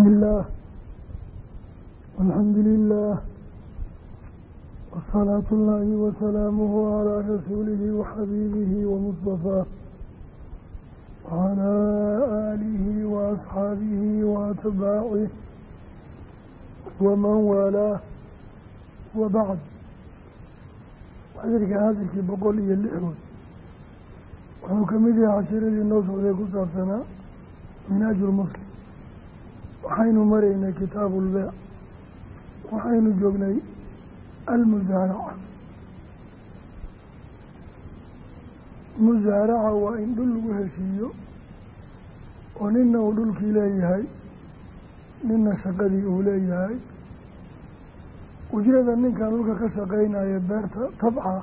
bismi illaah alxamdu lilaah wasalaatu ullaahi wasalaamuhu calaa rasuulihi waxabiibihi wamustafaa wacalaa aalihi waasxaabihi waatbaacih waman waalaah wabacd xasirka xasirkii boqol iyo lixood wuxuu ka mid yahay cashiradii noo socday ku saabsanaa minaajulmuslim waxaynu maraynay kitaabu ulbeec waxaynu joognay almusaaraca musaaraca waa in dhul lagu heshiiyo oo nina uu dhulkii leeyahay nina shaqadii uu leeyahay. Ujrada ninkan dhulka ka shaqaynaya beerta tabca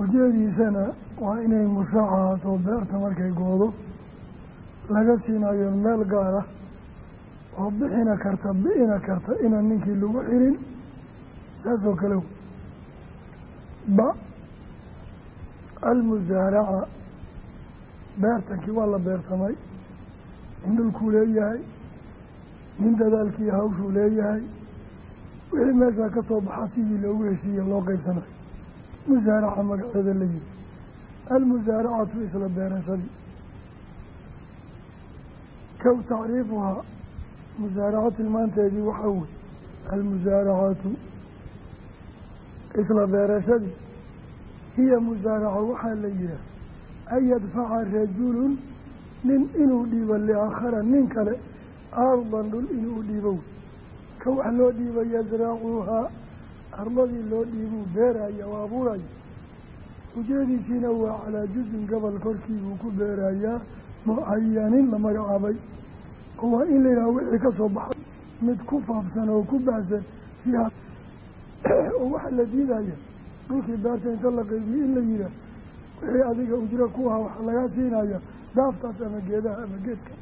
ujradiisana waa inay mushaacahato beerta markay goodo laga siinayo meel gaar ah oo bixina karta bi'ina karta inaan ninkii lagu xirin saas oo kale ba almusaaraca beertankii waa la beertamay nin dhulkuu leeyahay nin dadaalkii hawshuu leeyahay wixii meeshaa ka soo baxa sidii loogu heshiiye loo qeybsanayo musaaraca magaceeda la yihi almusaaracatu isla beerashadii kow tacriifuhaa musaaraco tilmaanteedii waxaa wey almusaaracatu isla beerashadii hiya musaaraco waxaa la yihaah an yadfaca rajulun nin inuu dhiibo liaakhara nin kale ardan dhul inuu dhiibo ka wax loo dhiiba yasracuhaa arladii loo dhiibuu beeraya oo abuuraya ujeediisiina waa calaa juzin gobol korkii buu ku beerayaa mucayanin la magacaabay waa in la yidhaha wixii ka soo baxay mid ku faafsan oo ku baahsan fiiha oo waxa la diidaya dhulkii beerta inta la qeybiyo in la yihaah wixii adiga ujro ku ahaa waxaa lagaa siinaya daaftaas ama geedaha ama geeska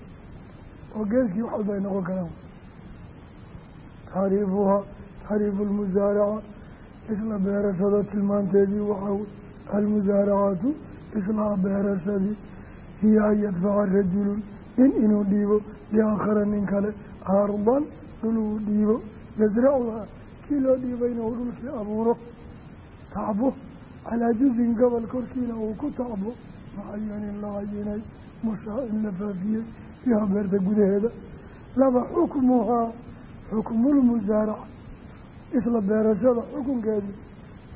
oo geeskii wax walba ay noqon karaan. Tacriifuhaa tacriifu lmusaaraca isla beerashada tilmaanteedii waxaa wey almusaaracatu isla beerashadii hiya an yadfaca rajulun nin inuu dhiibo liaakhara nin kale ardan dhul uu dhiibo yasracuhaa kii loo dhiibayna uu dhulkii abuuro. Tacbo calaa juzin gobol korkiina uu ku tacbo. Mucayanin la cayinay mushaa in la faafiyey fiiha beerta gudaheeda. Laba xukmuhaa xukmulmusaaraca isla beerashada xukunkeedii.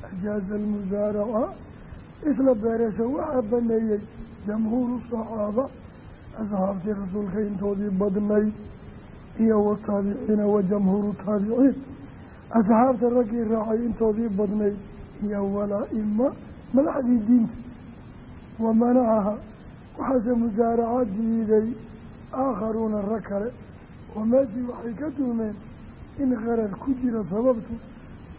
Ajaaza almusaaraca isla beerasho waxaa baneeyey jamhuuru saxaaba asxaabtii rasuulka intoodii badnayd iyo wataabiciina wa jamhuuru taabiciin asxaabta raggii raacay intoodii badnayd iyo walaa-ima madaxdii diinta wa manacaha waxaase musaaraca diiday aakharuuna rag kale oo meeshii waxay ka tuhmeen in qarar ku jira sababtu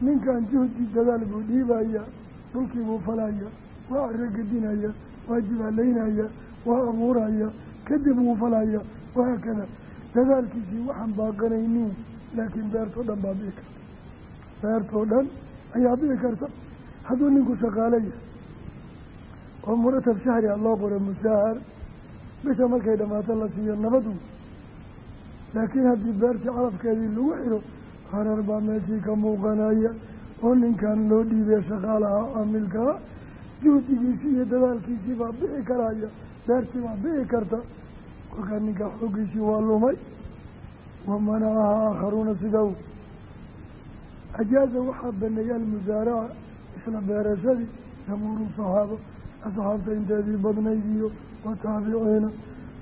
ninkan juhdi dadaal buu dhiibaya dhulkii buu falaya waa caragedinaya waa jibaalaynaya waa abuuraya kadib wuu falaya wahaakada dadaalkiisii waxaan baaqanaynin laakiin beertoo dhan baa bii karta. Beertoo dhan ayaa bii karta. Hadduu ninku shaqaalo yahay oo muratab shahri a loo qoro musaahar bisha markay dhammaato la siiyo nabadu. Laakiin haddii beertii calafkeedii lagu xiro qarar baa meeshii ka muuqanaya oo ninkan loo dhiibay shaqaalaha caamilkaa juhdigiisii iyo dadaalkiisii bixi karaya beertii baa bixi karta. Kolkaa ninka xoogiisii waa lumay. Wa manacaha aakharuuna sidaw. Ajaaza waxaa baneeyey almusaaraca isla beerashadii jamhuuru saxaaba asxaabta inteedii badnayd iyo wataabiciina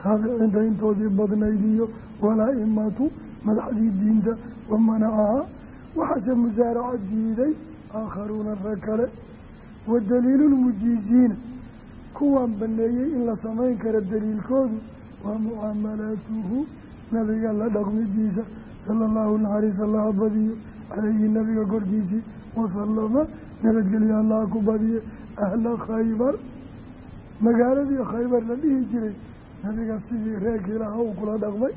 taabiciinta intoodii badnayd iyo walaa-imatu madaxdii diinta wa manacaha waxaase musaaraca diiday aakharuuna rag kale. Wa daliilulmujiiziina kuwaan baneeyey in la samayn karo daliilkoodu waa mucaamalaatuhu nabiga la dhaqmidiisa sala allahu naxariis allaha badiyo calayhi nabiga korkiisii wasalama nabadgelyo allaha ku badiye ahla khaybar magaaladii khaybar la dhihi jiray nabiga sidii reerkii lahaa uu kula dhaqmay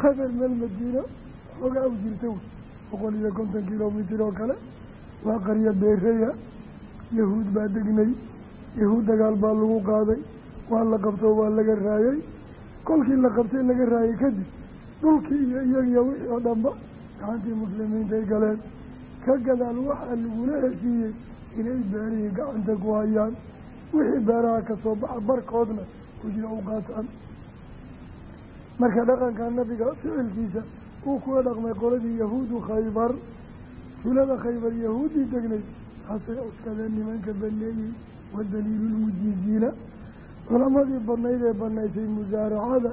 khaybar meel madiina xoogaa u jirta wey boqol iyo konton kilomitir oo kale waa qaryo beereya yahuud baa degnay yahuud dagaal baa lagu qaaday waa la qabto waa laga raayay. Kolkii la qabtay laga raayay kadib dhulkii iyo iyagiyo wixii oo dhanba gacantii muslimiintay galeen. Ka gadaal waxaa lagula heshiiyey inay beerihii gacanta ku hayaan. Wixii beeraha ka soo baxa barkoodna ujra u qaataan. Marka dhaqanka nabiga ficilkiisa uu kula dhaqmay qoladii yahuudu khaybar tulada khaybar yahuuddii degnay hasay cuskadeen nimanka baneeyey wadaliilu lmujiiziina culamadii badnayd ee banaysay musaaracada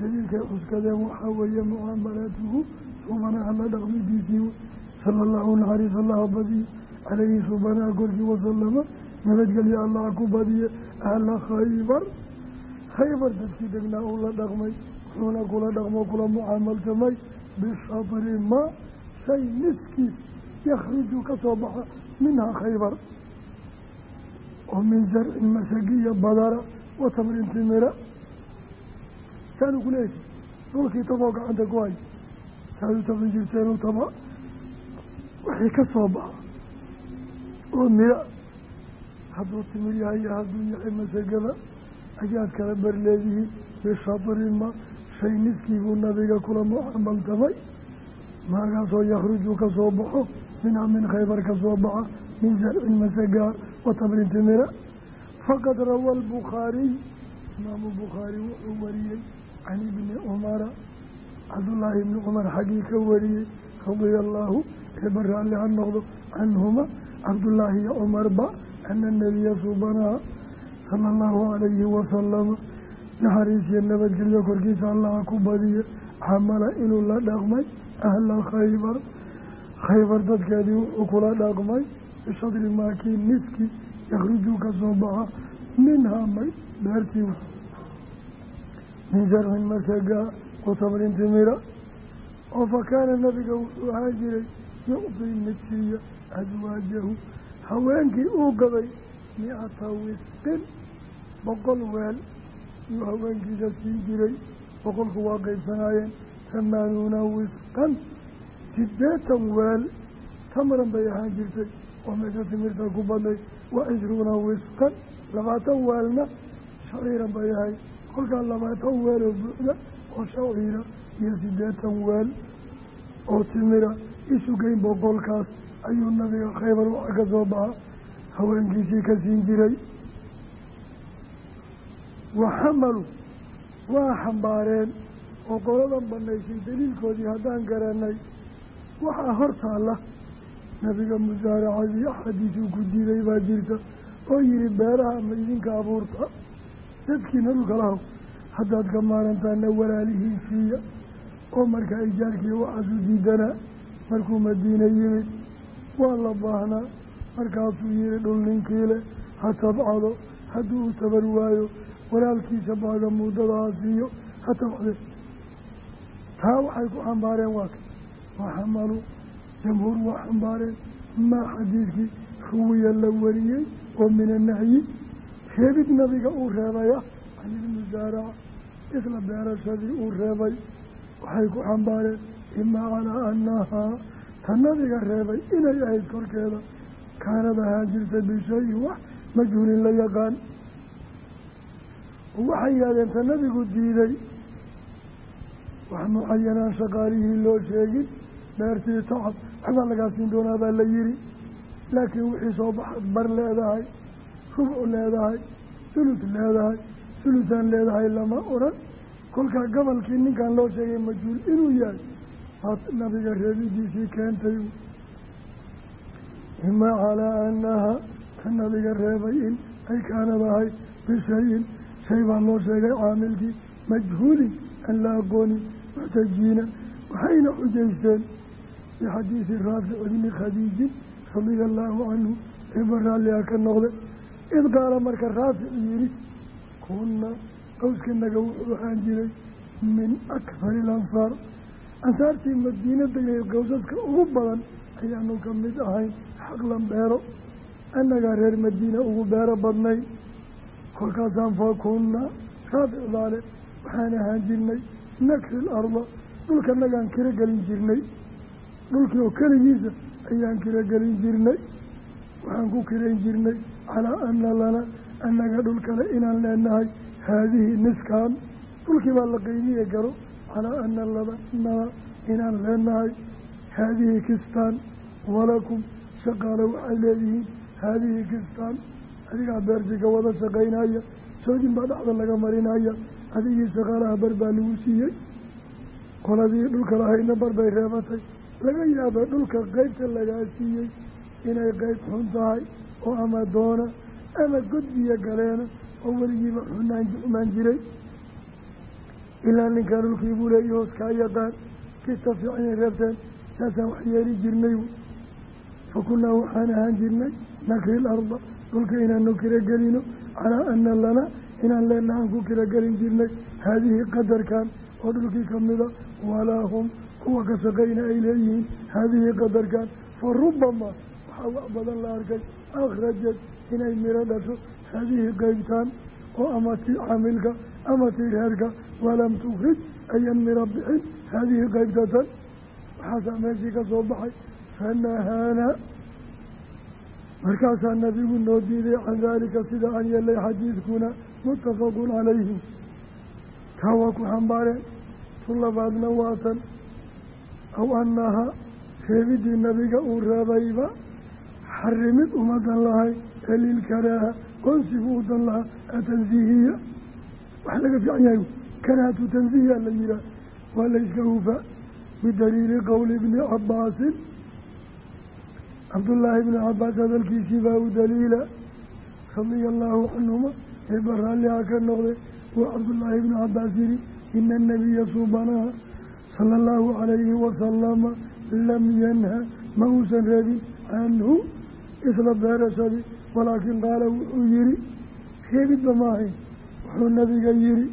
daliilkay cuskadeen waxaa weeye mucaamalaatuhu subanaha la dhaqmidiisii sala allahu naxariis allaha badiye calayhi subanaha korkii wasalama nabadgelyo allaha ku badiye ahla khaybar. Khaybar dadkii degnaa uu la dhaqmay wuxuuna kula dhaqmo kula mucaamaltamay bishatri ma shay niskiis yakhruju ka soo baxa minhaa khaybar oo min zarcin masagiya badara wa tamrin timira. Saanu kula heshay dhulkii taboo gacanta ku hay. Saad u tabin jirteen u taba wixii ka soo baxa. Oo mira. Hadduu timir yahay iyo hadduu yahay masagada ayaad kala barleedihiin bishatri ma shay niskii buu nabiga kula mucaamaltamay maagaasoo yakhruju ka soo baxo minhaa min khaybar ka soo baxa min zarcin masagaa wa tamrin timira faqad rawa albukhaariy imaamu bukhaari wuxuu wariyey can ibni cumara cabdullaahi ibni cumar xaggii ka wariyey radia allaahu eeba raalli ha noqdo canhuma cabdullaahi iyo cumarba ana nabiya subanaha sala allahu calayhi wasalama naxariisiyo nabadgelyo korkiisa allaha ku badiye xamala inuu la dhaqmay ahla khaybar khaybar dadkeedii wuxuu kula dhaqmay bishadri maakii niski yakhruju ka soo baxa minhaa may beertii min sarfin masagaa wa tamrin timira oo fa kaana nabiga wuxuu ahaan jiray yucdii mid siiya aswaajahu haweenkii uu gaday mi-ata wisqin boqol weel yuu haweenkiisa siin jiray boqolku waa qeybsanaayeen hamaanuuna wisqan sideetan weel tamran bay ahaan jirtay oo meesha timirta ku badnay wa cishruuna wisqan labaatan weelna shaciiran bay ahay kolkaa labaatan weel oo buuxda oo shaciira iyo sideetan weel oo timira isugeyn boqolkaas ayuu nabiga khaybar waxa ka soo baxa haweenkiisii ka siin jiray. Waxamalu waa xambaareen oo qoladan banaysay daliilkoodii haddaan garanay waxaa hor taalla nabiga musaaracadii axaadiisuu ku diiday baa jirta. Oo yihi beeraha ma idinka abuurta? Dadkiina dhulkala haw haddaad ka maarantaana walaalihiin siiya oo markaa ijaarkii waxaasu diidanaa markuu madiina yimid waa la baahnaa. Markaasuu yihi dhul ninkii leh ha tabcado hadduu u tabar waayo walaalkiisa baaga muddadaha siiyo ha tabcde taa waxay ku xambaareen waa ka jamhuur waa xambaareen. Maa xadiidkii ruwiya la wariyey oo min annahyi reebid nabiga uu reebaya can ilmusaaraca isla beerashadii uu reebay. Waxay ku xambaareen imaa calaa annahaa ta nabiga reebay inay ahayd korkeeda. Kaanad ahaan jirta bishayin wax majhuulin la yaqaan. Waxay yidhahdeen ta nabigu diiday. Wax mucayanaan shaqaalihii loo sheegin beertii tacab waxbaa lagaa siin doonaa baa la yihi laakiin wixii soo baxad bar leedahay rubcu leedahay sulus leedahay sulusaan leedahay lama oran. Kolkaa gobolkii ninkan loo sheegay majhuul inuu yahay baad nabiga reebidiisii keentay imaa calaa annaha ka nabiga reebay in ay kaanad ahay bishayin shay baa loo sheegay caamilkii majhuulin an la aqoonin muxtajiina waxayna xujaysteen bixadiidi raafic ibni khadiijin radia allaahu canhu eeba raalliha ka noqde id qaala marka raafic yihi kunna qowskanaga wuxuu ahaan jiray min akfari ilansaar ansaartii madiina degay gowsaska ugu badan ayaanu ka mid ahayn xaqlan beero annagaa reer madiina ugu beero badnay kolkaasaan fa kunna raafic daale waxaan ahaan jirnay nakri larda dhulka nagaan kiro gelin jirnay dhulkii oo keligiisa ayaan kiro gelin jirnay. Waxaan ku kirayn jirnay. Calaa ana lana annaga dhul kale inaan leenahay haadihi niskaan. Dhulkii baa la qeymiye galo. Calaa ana labanaa inaan leenahay haadihi kistaan. Walakum shaqaale waxay leedihiin haadihi kistaan. Adigaa beerti ka wada shaqaynaya. Soodin baa dhexda laga marinaya. Adigii shaqaalaha bar baa lagu siiyey. Qoladii dhulka lahayna bar bay reebatay laga yaaba dhulka qeybta lagaa siiyey inay qeyb xun tahay oo ama doona ama godbiya galeena oo weligiiba xunaan xumaan jiray. Ilaa ninkan dhulkii buu leeyi hoos kaa yaqaan kista fiicanay reebteen saasaan wax yeeli jirnay fa kunnaa waxaan ahaan jirnay nakri larda dhulka inaanu kiragelino calaa ana lana inaan leenahaan ku kiragelin jirnay. Haadihi qadarkan oo dhulkii kamida walaa hum kuwa ka shaqayna ay leeyihiin haadihi qadarkan. Fa rubbama waxaa wax badan la arkay akhrajad inay miro dhasho haadihi qeybtaan oo ama tii caamilka ama tii reerka. Walam tukrij ayan miro bixin haadihi qeybtatan waxaasaa meeshii ka soo baxay fanahaana markaasaa nabigu noo diiday can daalika sida aan yeelay xadiidkuna muttafaqun calayhi. Taa waa ku xambaareen. Tu labaadna waatan aw annaha reebidii nabiga uu reebayba xarimid umadan lahay ee lilkaraaha qoonsigu udan lahaa atansiihiya wax laga fiican yahay karaahatu tansiihiya la yihaah waa layska hufaa bidaliili qowli ibni cabaasin cabdullaahi ibni cabaas hadalkiisii baa u daliila radia allaahu canhuma eeba raalliha ka noqde wuu cabdullaahi ibni cabaas yihi ina anabiya suubanaha sala allahu calayhi wasalama lam yanha ma uusan reebin canhu isla beerashadii walaakin qaala wuxuu yihi reebidba maahayn wuxuu nabiga yihi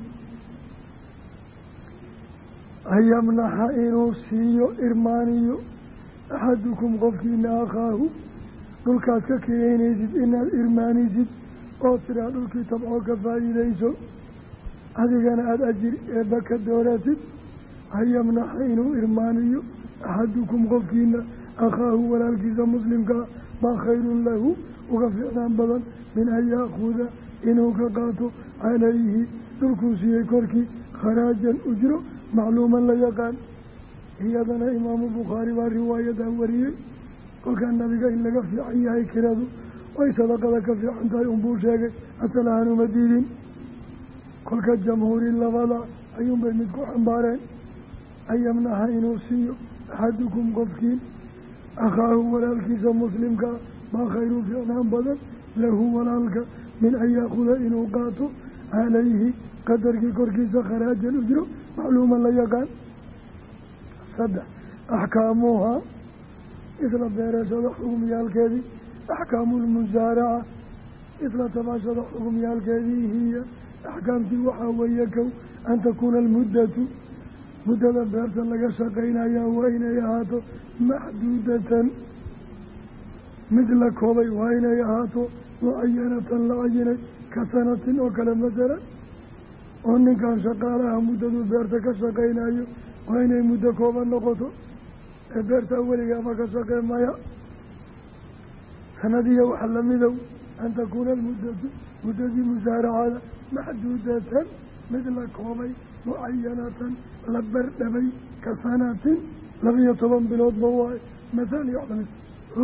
an yamnaxa inuu siiyo irmaaniyo axadukum qofkiina akhaahu dhulkaad ka keenaynaysid inaad irmaanisid oo tiraa dhulkii tabcoo ka faa'iidayso adigana aada ajir eebba ka dooratid an yamnaxa inuu irmaaniyo axadukum qofkiina akhaahu walaalkiisa muslimkaa baa khayrun lahu uga fiicnaan badan min an yaakuda inuu ka qaato calayhi dhulkuu siiyey korkii kharaajan ujro macluuman la yaqaan. Iyadana imaamu bukhaari baa riwaayadaa wariyey kolkaa nabiga in laga fiican yahay kiradu way sadaqada ka fiican tahay unbuu sheegay asal ahaan uma diidin. Kolka jamhuuri labada ayuunbay mid ku xambaareen an yamnaha inuu siiyo axadukum qofkiin akhaahu walaalkiisa muslimkaa maa khayru fiicnaan badan lahu walaalka min an yaakuda inuu qaato calayhi qadarkii korkiisa kharaajan ujro macluuman la yaqaan saddex axkaamuhaa isla beerashada xugumyaalkeedii axkaamu lmusaaraca isla tabaashada xugumyaalkeedii hiya axkaamtii waxaa weeye kow an takuuna almuddatu muddada beerta laga shaqaynayaa waa inay ahaato maxduudatan. Mid la koobay waa inay ahaato mucayanatan la cayinay ka sanatin oo kale masalan oo ninkan shaqaalaha muddaduu beerta ka shaqaynayo waa inay muddo kooban noqoto. Ee beertaa weliga ama ka shaqee maya. Sanadiya waxa lamidow an takuuna almuddatu muddadii musaaracada maxduudatan. Mid la koobay mucayanatan la bardhabay ka sanatin labiyo toban biloodba waaye mathal iyo la mid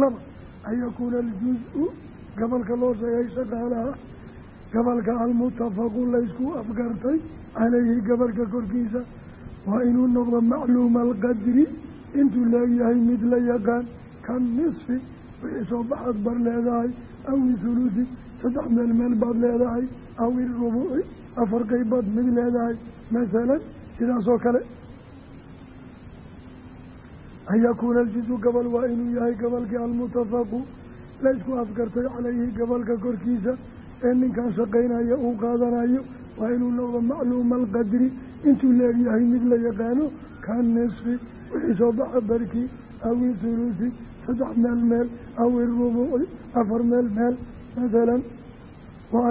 laba an yakuuna aljuz-u gobolka loo sheegay shaqaalaha gobolka almutafaqu laysku afgartay caleyhi gobolka korkiisa waa inuu noqdo macluuma alqadri intuu leeyahay mid la yaqaan kan nisfi wixii soo baxaad bar leedahay aw ihulusi saddex meel meel baad leedahay aw irubuci afar qaybaad mid leedahay masalan sidaasoo kale. An yakuuna aljizu gobol waa inuu yahay gobolkii almutafaqu laysku afgartay caleyhi gobolka korkiisa. Ee ninkan shaqaynaya uu qaadanayo waa inuu noqdo macluuma alqadri. Intuu leegyahay mid la yaqaano kan nisfi wixii soo baxa barkii aw ithulusi saddex meel meel aw irubuci afar meel meel masalan wa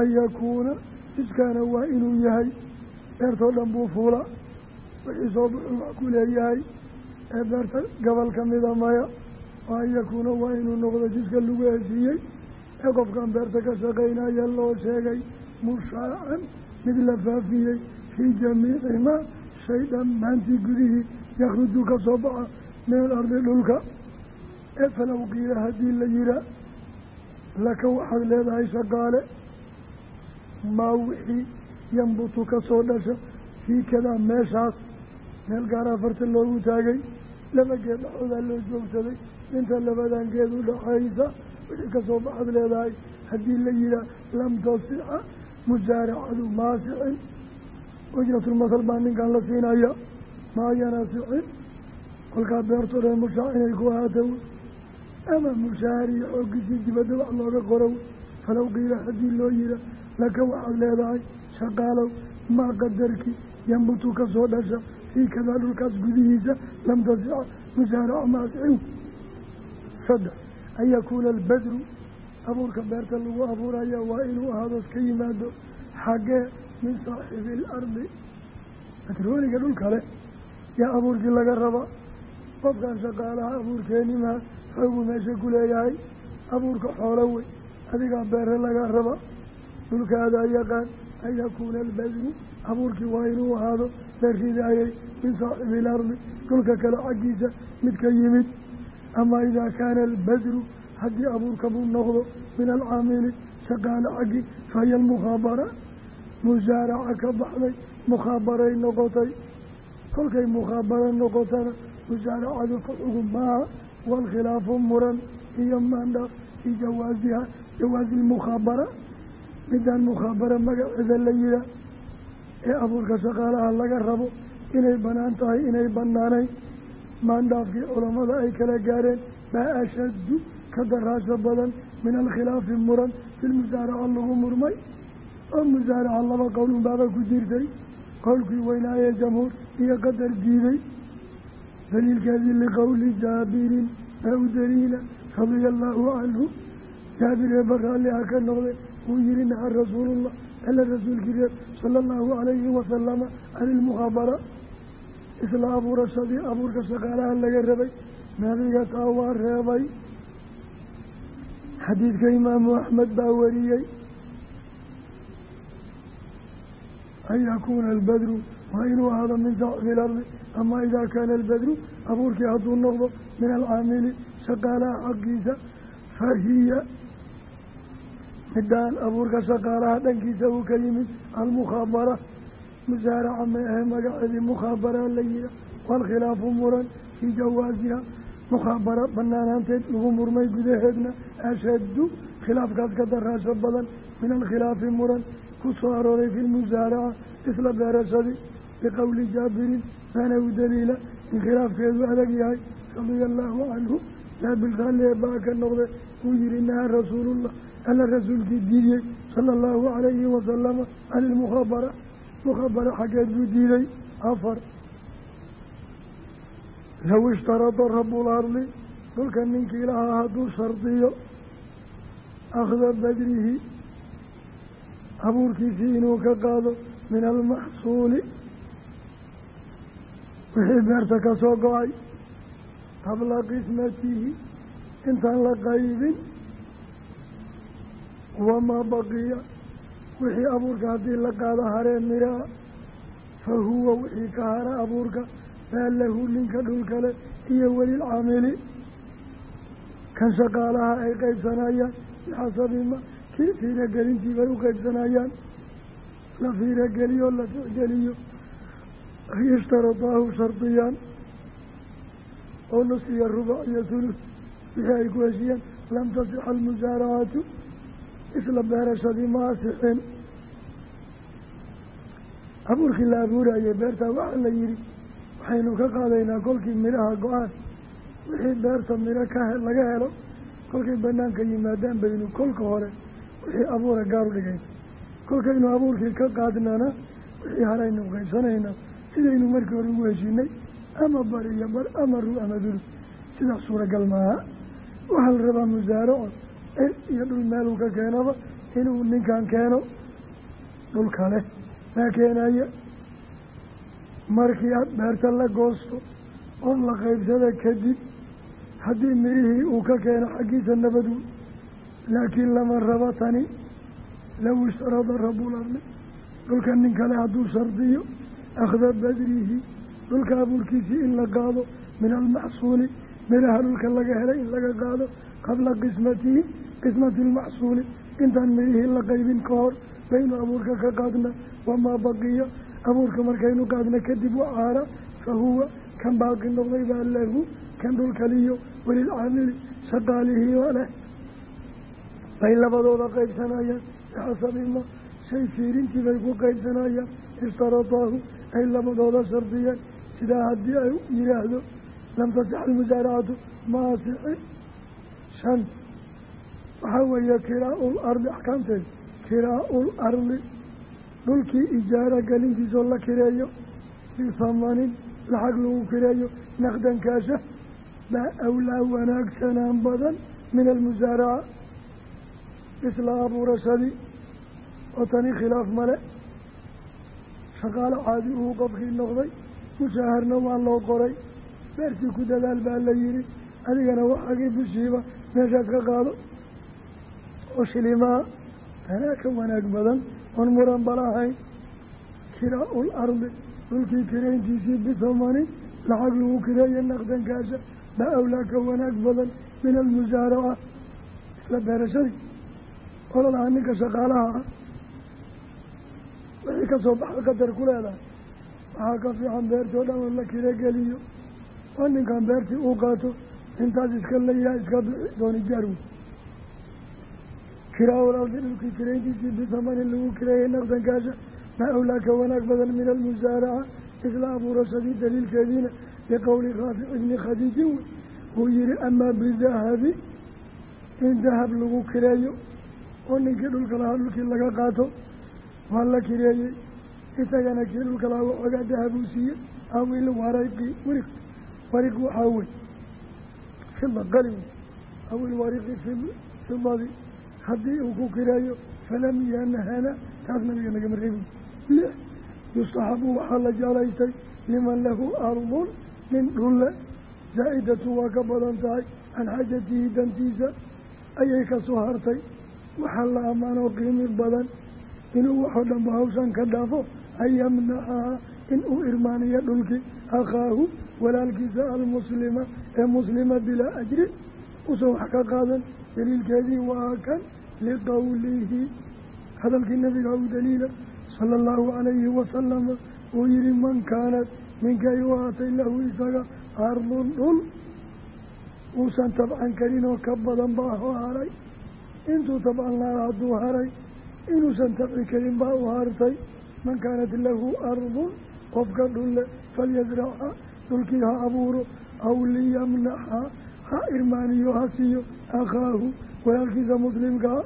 iskaana waa inuu yahay beertoo dhan buu fuula wixii soo baxuu wax ku leeyahay ee beerta gobol ka mida maya wa an yakuuna waa inuu noqdo jiska lagu heshiiyey ee qofkan beerta ka shaqaynaya loo sheegay mushaacan mid la faafiyey fii jamiicimaa shay dhammaantii gudihii yakhruju ka soo baxa min alardi dhulka. Ee falow qiila haddii la yihaa laka waxaad leedahay shaqaale maa wixii yambutu ka soo dhasha fii kadaa meeshaas. Meel gaara farta loogu taagay laba geed dhaxoodaa loo joogsaday. Inta labadan geed u dhaxaysa wixii ka soo baxad leedahay haddii la yihaa lam tasixa musaaracadu maasixin ujratulmasal baa ninkan la siinaya maayana sixin. Kolkaa beerto dhan mushaac inay ku ahaata wey ama mushaahariyo xooggiisii dibadda wax looga qorow. Falow qiila haddii loo yira laka waxaad leedahay shaqaalow maa qadarkii yambutu ka soo dhasha fii kadaa dhulkaas gudihiisa lam tasixa musaaraca maasixin saddex an yakuuna albadru abuurka beerta lagu abuuraya waa inuu ahaados ka yimaado xaggee min saaxibi ilardi batrooniga dhulka leh yaa abuurkii laga raba qofkan shaqaalaha abuurkeenimaa xoogu meesha ku leeyahay abuurka xoolo wey adigaa beere laga raba dhulkaadaa yaqaan an yakuuna albadru abuurkii waa inuu ahaado la ridaayay min saaxibi ilardi dhulka kale xaggiisa mid ka yimid. Ama idaa kaana albadru haddii abuurka buu noqdo min alcaamili shaqaale xaggii fahiya almukhaabara musaaraca ka baxday mukhaabaray noqotay. Kolkay mukhaabara noqotana musaaracadu faxugu maaha waalkhilaafu muran iyo maandhaaf fii jawaasiha jawaasi lmukhaabara midaan mukhaabara magaceeda la yihaa ee abuurka shaqaalaha laga rabo inay bannaan tahay inay bannaanayn. Maandhaafkii culammada ay kala gaareen baa ashaddu ka daraasho badan min alkhilaafi muran filmusaaraca lagu murmay. Oo musaaraca laba qowl unbaaba ku jirtay qowlkii weynaayee jamhuur iyo qadar diiday daliilkeedii liqowli jaabirin baa u daliila radia allaahu canhu jaabir ee baraalliha ka noqday uu yihi naha rasuulullah. Ala rasuulkii reer sala allahu calayhi wasalama can ilmukhaabara isla abuurashadii abuurka shaqaalaha laga rabay nabiga taa waa reebay. Xadiidka imaamu axmed baa wariyey. An yakuuna albadru waa inuu ahaado min saaxibi ilardi ama idaa kaana albadru abuurkii hadduu noqdo min alcaamili shaqaalaha xaggiisa fahiya midaan abuurka shaqaalaha dhankiisa uu ka yimid almukhaabara. Musaaraca ma ahe magaceedii mukhaabara la yiha waalkhilaafu muran fii jawaasiha mukhaabara banaanaanteed lagu murmay gudaheedna ashaddu khilaafkaas ka daraasho badan min alkhilaafi muran. Ku soo arooray fi lmusaaraca isla beerashadii biqowli jaabirin maana u daliila in khilaafkeedu adag yahay. Radia allaahu canhu jaabil raallie baa ka noqde uu yihi nahaa rasuulullah alla rasuulkii diidiyey sala allahu calayhi wasalama can ilmukhaabara mukhaabara xaggeed buu diiday afar low ishtarada rabulardi dhulka ninkii lahaa hadduu shardiyo akhda badrihi abuurkiisii inuu ka qaado min almaxsuuli wixii beerta ka soo go'ay qabla qismatihi intaan la qaybin wamaa baqiya wixii abuurka haddii la qaado haree miraa fa huwa wixii ka hara abuurka baa lahu ninka dhulkale iyo welilcaamili kan shaqaalaha ay qaybsanayaan bixasabi ma kii fiiragelintii bay u qaybsanayaan la fiirageliyo la ficgeliyo ay ishtaradaahu shardiyaan oo nus iyo rubac iyo hulus wixii ay ku heshiyeen lam tasixa almusaaracatu isla beerashadii ma asixin. Abuurkii la abuurayay beertaa waxaa la yihi waxaynu ka qaadaynaa kolkii midhaha go'aan. Wixii beerta midho ka laga helo kolkay banaanka yimaadaan baynu kolka hore wixii abuura gaar u dhigayna kolkaynu abuurkii ka qaadnana wixii haraynu qaybsanaynaa. Sidaynu markii hore ugu heshinay ama bar iyo bar ama ru ama dulus sidaas suuragal maaha. Waxaa la rabaa musaaraco cir iyo dhul meeluu ka keenaba inuu ninkan keeno dhul kale maa keenaya markii beerta la goosto oo la qaybsada kadib haddii mirihii uu ka keeno xaggiisa nabadu laakiin lama rabo tani low ishtarada rabulardi dhulka nin kale hadduu shardiyo akhda badrihi dhulka abuurkiisii in la qaado min almaxsuuli miraha dhulka laga helay in laga qaado qabla qismatihi qismati lmaxsuuli intaan mirihii la qaybin ka hor baynu abuurka ka qaadna wamaa baqiya abuurka markaynu qaadna kadib wacaara fa huwa kan baaqi noqday baa lahu kan dhulkaliyo walilcaamili shaqaalihii oo leh bay labadooda qaybsanayaan bixasabima shay fiirintii bay ku qaybsanayaan iftaradaahu ay labadooda shardiyeen sidaa haddii ay yidhaahdo lam tasix almusaaracatu ma shan waxaa weeye kiraa-ul ardi axkaamteed kiraa-ul ardi dhulkii ijaara gelintiisoo la kireeyo bihamanin lacag lagu kireeyo naqdan kaasha baa awlaa wanaagsanaan badan min almusaaraca isla abuurashadii oo tani khilaaf male shaqaalo caadi uu qofkii noqday mushaharna waa loo qoray beertii ku dadaal baa la yihi adigana waxaagii bishiiba meeshaad ka qaado oo shilimaa tanaa ka wanaag badan oon muran balahayn kiraa-ul ardi dhulkii kirayntiisii bisamanin lacag lagu kireeya naqdankaasha baa awlaa ka wanaag badan min almusaaraca isla beerashadii ololaha ninka shaqaalaha ah wixii ka soo baxa qadar ku leedahay waxaa ka fiican beertoo dhan la kirogeliyo oo ninkan beertii uu qaato intaas iska layaa iska dooni jaar wey kiraa-ul ardi dhulkii kirayntiisii bisamanin lagu kireeyay naqdankaasha maa awlaa wanaag badan min almusaaraca isla abuurashadii daliilkeediina biqowli raafic ibni khadiijin wey uu yihi amaa bidahabi in dahab lagu kireeyo oo ninkii dhulka lahaa dhulkii laga qaato waa la kireeyey isagana kii dhulka lahaa waxoogaa dahab uu siiyey awil wariqi wariq wariq waxaa wey fida qali wey awil wariqi fidadi haddii uu ku kireeyo falam yanhana taas nabiga nagama reebin lix yustaxabu waxaa la jeclaystay liman lahu ardun nin dhulle. Zaa'idatu waa ka badan tahay can xaajatihi dantiisa ayay ka soo hartay. Waxaa la ammaanoo qiimi badan inuu waxoo dhanba hawshan ka dhaafo an yamnaxaha in uu irmaaniyo dhulkii akhaahu walaalkiisa almuslima ee muslima bilaa ajrin usan wax ka qaadan. Daliilkeedii waa kan liqowlihi hadalkii nabiga u daliila sala allahu calayhi wasalama uu yihi man kaanat ninkay u ahaatay lahu isaga ardun dhul uusan tabcan karin oo ka badan baa ho haray. Intuu tabcan lahaa hadduu haray inuusan tabci karin baa u hartay man kaanat lahu ardun qofka dhulle falyasracha dhulkii ha abuuro aw liyamnaxa ha irmaaniyo ha siiyo akhaahu walaalkiisa muslimkaa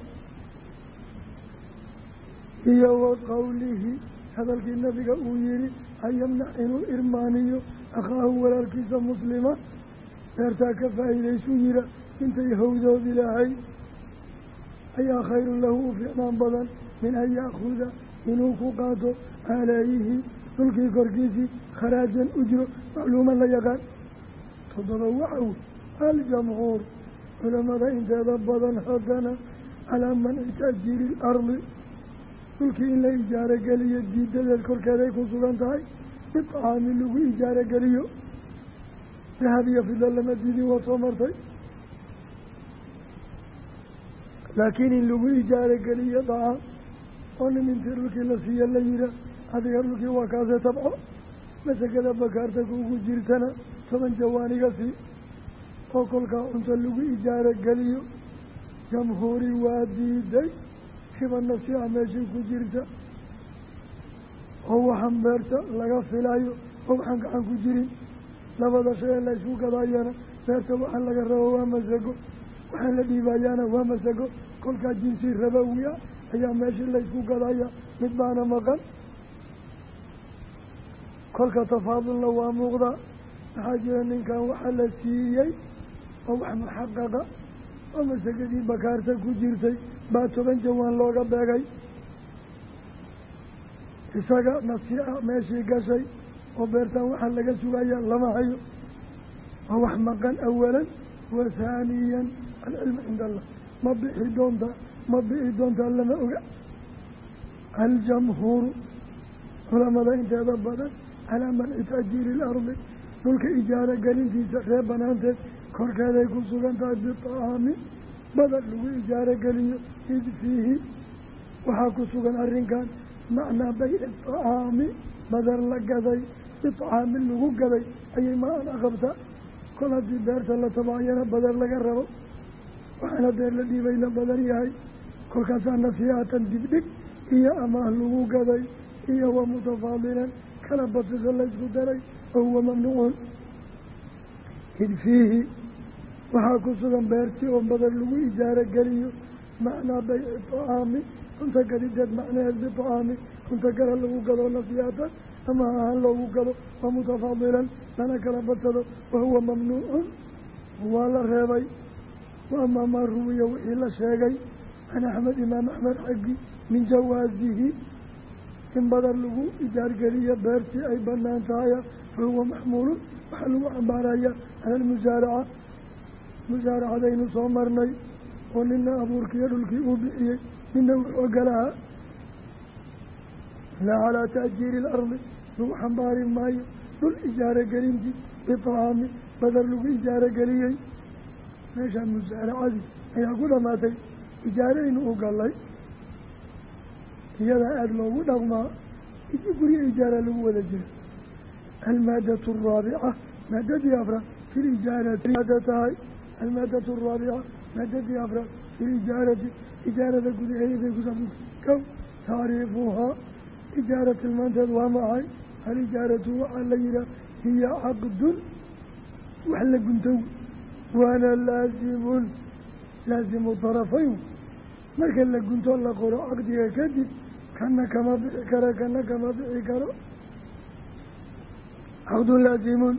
iyo wa qowlihi hadalkii nabiga uu yihi an inuu irmaaniyo akhaahu walaalkiisa muslima. Beertaa ka faa'iidaysuu yira intay hawdoodi lahay ayaa khayrun lahu u fiicnaan badan min an yaakuda inuu ku qaato aaleeyihii dhulkii korkiisii kharaajan ujro macluuman la yaqaan. Toddoba waxaw aljamhuur culamada inteeda badan haddana calaa manci ta'jiiri ilardi dhulkii in la ijaaro geliyo diidadeed korkeeday ku sugan tahay biطcaami lagu ijaaro geliyo. Dahab iyo fida lama diidin waa soo martay. Laakiin in lagu ijaaro geliyo dacaam oo nin intii dhulkii la siiya la yihaa adiga dhulkii waa kaasee tabco masagada bakaarta kuugu jirtana toban jawaaniga sii oo kolkaa cunto lagu ijaaro geliyo jamhuuri waa diiday hiba nasiixa meeshii ku jirta oo waxaan beerta laga filayo oo waxaan gacan ku jirin labada shay ee la isku gadaayana beerta waxaan laga rabo waa masago waxaan la dhiibayaana waa masago kolkaa jinsi rabawi ah ayaa meeshii laysku gadaya mid baana maqan kolka tafaadulna waa muuqdaa maxaa jira ninkan waxaa la siiyey oo wax muxaqaqa oo masagadii bakaarta ku jirtay. Baa toban jawaan looga beegay. Isaga nasiixa meeshii gashay oo beertaan waxaa laga sugaya lama hayo. Waa wax maqan awalan wa haaniyan alcilmu cinda allah ma bixi doonta ma bixi doontaa lama oga. Aljamhuuru culamada inteeda badan calaa manci taajiiri ilardi dhulka ijaaro gelintiisa ree banaanteed korkeeday ku sugan tahay bitaami badan lagu ijaaro geliyo id fiihi waxaa ku sugan arrinkan macnaa bayci tacaami badar la gaday biacaami lagu gaday ayay ma-an aqabta kol haddii beerta la tabo ayana badar laga rabo waxaana deer la dhiibayla badan yahay kolkaasaa nasiihatan digdhig iyo amaah lagu gaday iyo wa mutafaadilan kala badsiso laysku daray oo huwa mamnuucun id fiihi waxaa ku sugan beertii oo badar lagu ijaaro geliyo macnaa bayci طacaami cunto gadideed macnaheed biطacaami cunto kale lagu gado nasiihatan ama ahaan loogu gado wa mutafaadilan lana kala badsado wahuwa mamnuucun waa la reebay wa amaa maa ruwiya wixii la sheegay can axmed imaam axmed xaggi min jawaasihi in badar lagu ijaargeliyo beertii ay banaan tahaya fahuwa maxmuulun waxaa lagu cambaaraya cala almusaaraca musaaracadaynu soo marnay oo nina abuurkiiyo dhulkii uu bixiyey nina wuxuu ogolahaa laa calaa taajiiri ilardi lagu xambaari maayo dhul ijaaro gelintii biطacaami badar lagu ijaaro geliyey meeshaa musaaracadii ayaa ku dhamaatay ijaaraynu u galay iyadaa aada loogu dhaqmaa guryo ijaara lagu wada jira almaadatu araabica maadadii afraad fi lijaarati tahay almaadatu araabica maadadii afraad fi lijaarati ijaarada gudaheeday ku saabsanta kow tacriifuhaa ijaara tilmaanteed waa maxay? Alijaaratu waxaa la yihaha hiya caqdun wax la guntow. Waana laasimun laasimu tarafayn marka la gunto la qoro caqdiga kadib kana kama bixi karo kana kama bixi karo caqdun laasimun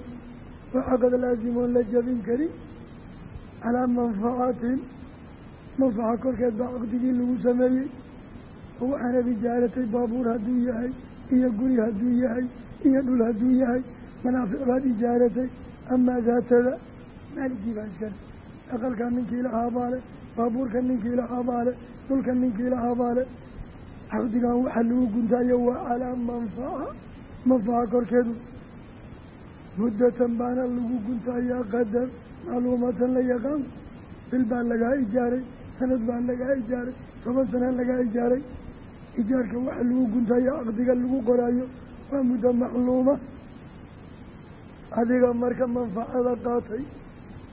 waa caqad laasimoon la jabin karin calaa manfacatin manfaca korkeed baa caqdigii lagu sameeyey oo waxaanad ijaaratay baabuur hadduu yahay iyo guri hadduu yahay iyo dhul hadduu yahay manaafic baad ijaaratay amaa daatada maaligii baa iskale aqalka ninkii lahaa baale baabuurka ninkii lahaa baale dhulka ninkii lahaa baale caqdigan waxaa lagu guntaayo waa calaa manfaca manfaca korkeedu. Muddatan baana lagu guntayaa qadar macluumatan la yaqaan. Bil baa lagaa ijaaray sanad baa lagaa ijaaray toban sana lagaa ijaaray. Ijaarka waxa lagu guntaya caqdiga lagu qoraayo waa muddo macluuma. Adiga marka manfacada qaatay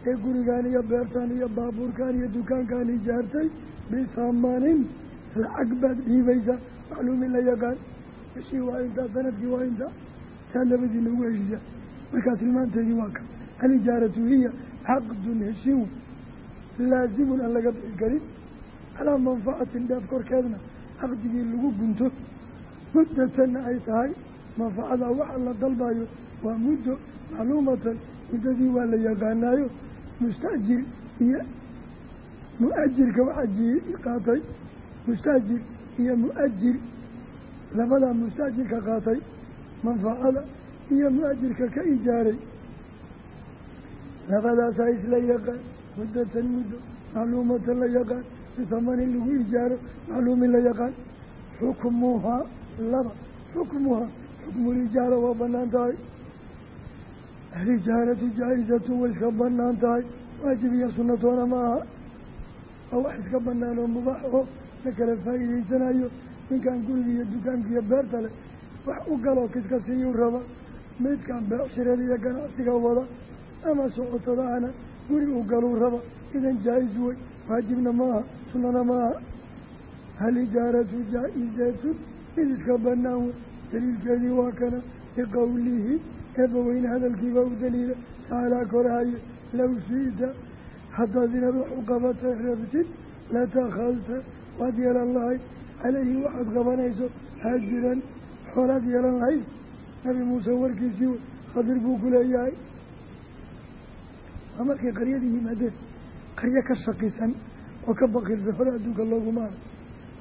ee gurigaan iyo beertaan iyo baabuurkaan iyo dukaankaan ijaartay bisamanin lacag baad dhiibaysaa macluumin la yaqaan bishii waa intaa sannadkii waa intaa saa labadiina ugu heshiisa markaa tilmaanteedii waa ka alijaaratu hiya caqdun heshiin laazimun aan laga bixi karin calaa manfacatin dheef korkeedna caqdigii lagu gunto muddatanna ay tahay manfacada waxa la dalbayo waa muddo macluumatan muddadii waa la yaqaanaayo mustaajir iyo mu'ajirka waxaa qaatay mustaajir iyo mu'ajir. Labadaa mustaajirka qaatay manfacada iyo mu'ajirka ka ijaaray. Labadaasaa isla yaqaan muddatan muddo macluumatan la yaqaan bisamanin lagu ijaaro macluumin la yaqaan. Xukmuhaa laba xukmuhaa xukmulijaara waa bannaan tahay. Alijaaratu jaa-izatu way iska bannaan tahay waajib iyo sunatoona ma aha. Waa wax iska banaan mubaax oo la kala faa'iideysanayo ninkan guriga iyo dukaanka iyo beerta leh wax u galoo kiska siiyuu raba midkan beecshirada iyo ganacsiga wada ama socotada ana guri u galuu raba idan jaa-is wey waajibna maaha sunana maaha. Alijaaratu jaa-izatu mid iska banaan wey daliilkeedii waa kana liqowlihi eebbaweyne hadalkiibaa u daliila. Tacaalaa korahaye low shi'ta haddaad inaad wax u qabatay rabtid latakhadta waad yeelan lahayd. Caleyhi waxaad qabanayso haajiran. Xoolaad yeelan lahayd. Nabi muuse warkiisii khadir buu ku leeyahay. Waa markay qaryadii yimaadeen. Qaryo ka shaqisan oo ka bakiilsan hore adduunka looguma arag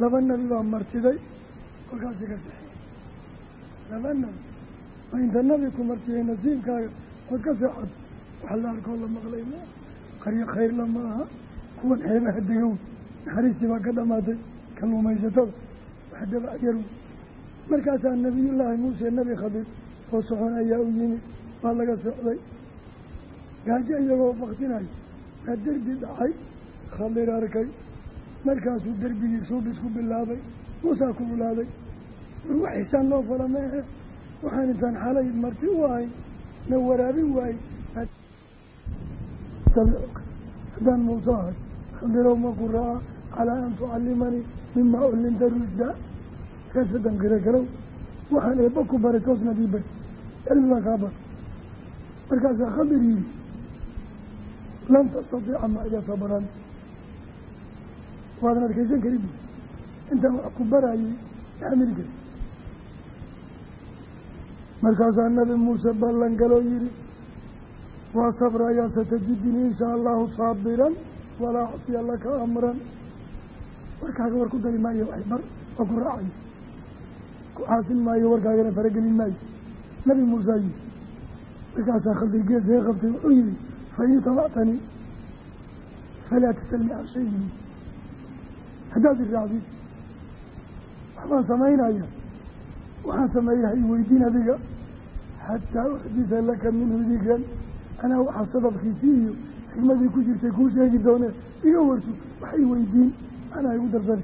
laba nabi baa martiday. Kolkaasi ka saxey laba nabi. Oo inta nabi ku martiyay nasiibkaaga? Ood ka seexato. Wax la arkoo la maqlay maaha qaryo khayrla ma aha kuwan xeebaha degow naxariistii baa ka dhamaatay kalluumaysatada wax dabac yar markaasaa nabiyullaahi muuse nebi khadir oo socon ayaa u yimid waa laga socday. Gaajo iyagoo baktinayo aa derbi dhacay khadir arkay. Markaasuu derbigii suubis ku bilaabay muusaa ku ulaaday war wax xisaan loo fala ma ahe waxaan intaan xalay marti u ahay na waraabin waayey. Haddaan muuse ahay khadirow maku raa calaa an tucalimanii mima ullinta rushda kaasadan qira garow waxaan eebba ku baray toosnaad ii bari cilmi baan kaa bar markaasaa khadir yidhi lan tastatiica maciya sabran. Waadan adkaysan karin bu intaan wax ku barayay xamili kari? Markaasaa nabi muuse ballan galoo yihi waa sabrayaa satajidini inshaa allahu saabiran walaa acsiya laka amran warkaaga war ku dari maayo wax bar waa ku raacayo ku xaasin maayo warkaagana faragelin maayo. Nabi muusaa yihi markaasaa khaldir geesaga qabtay? Wuxuu yihi fain itabactanii falaa tasalni can shayin haddaad iraacdid waxbaan samaynaya waxaan sameeyaha i weydiin adiga xataa uxdisa laka minhu dikran anaa waxaa sababkiisii iyo xikmadii ku jirtay kuu sheegi doonee iga warsu wax i weydiin anaa igu darsani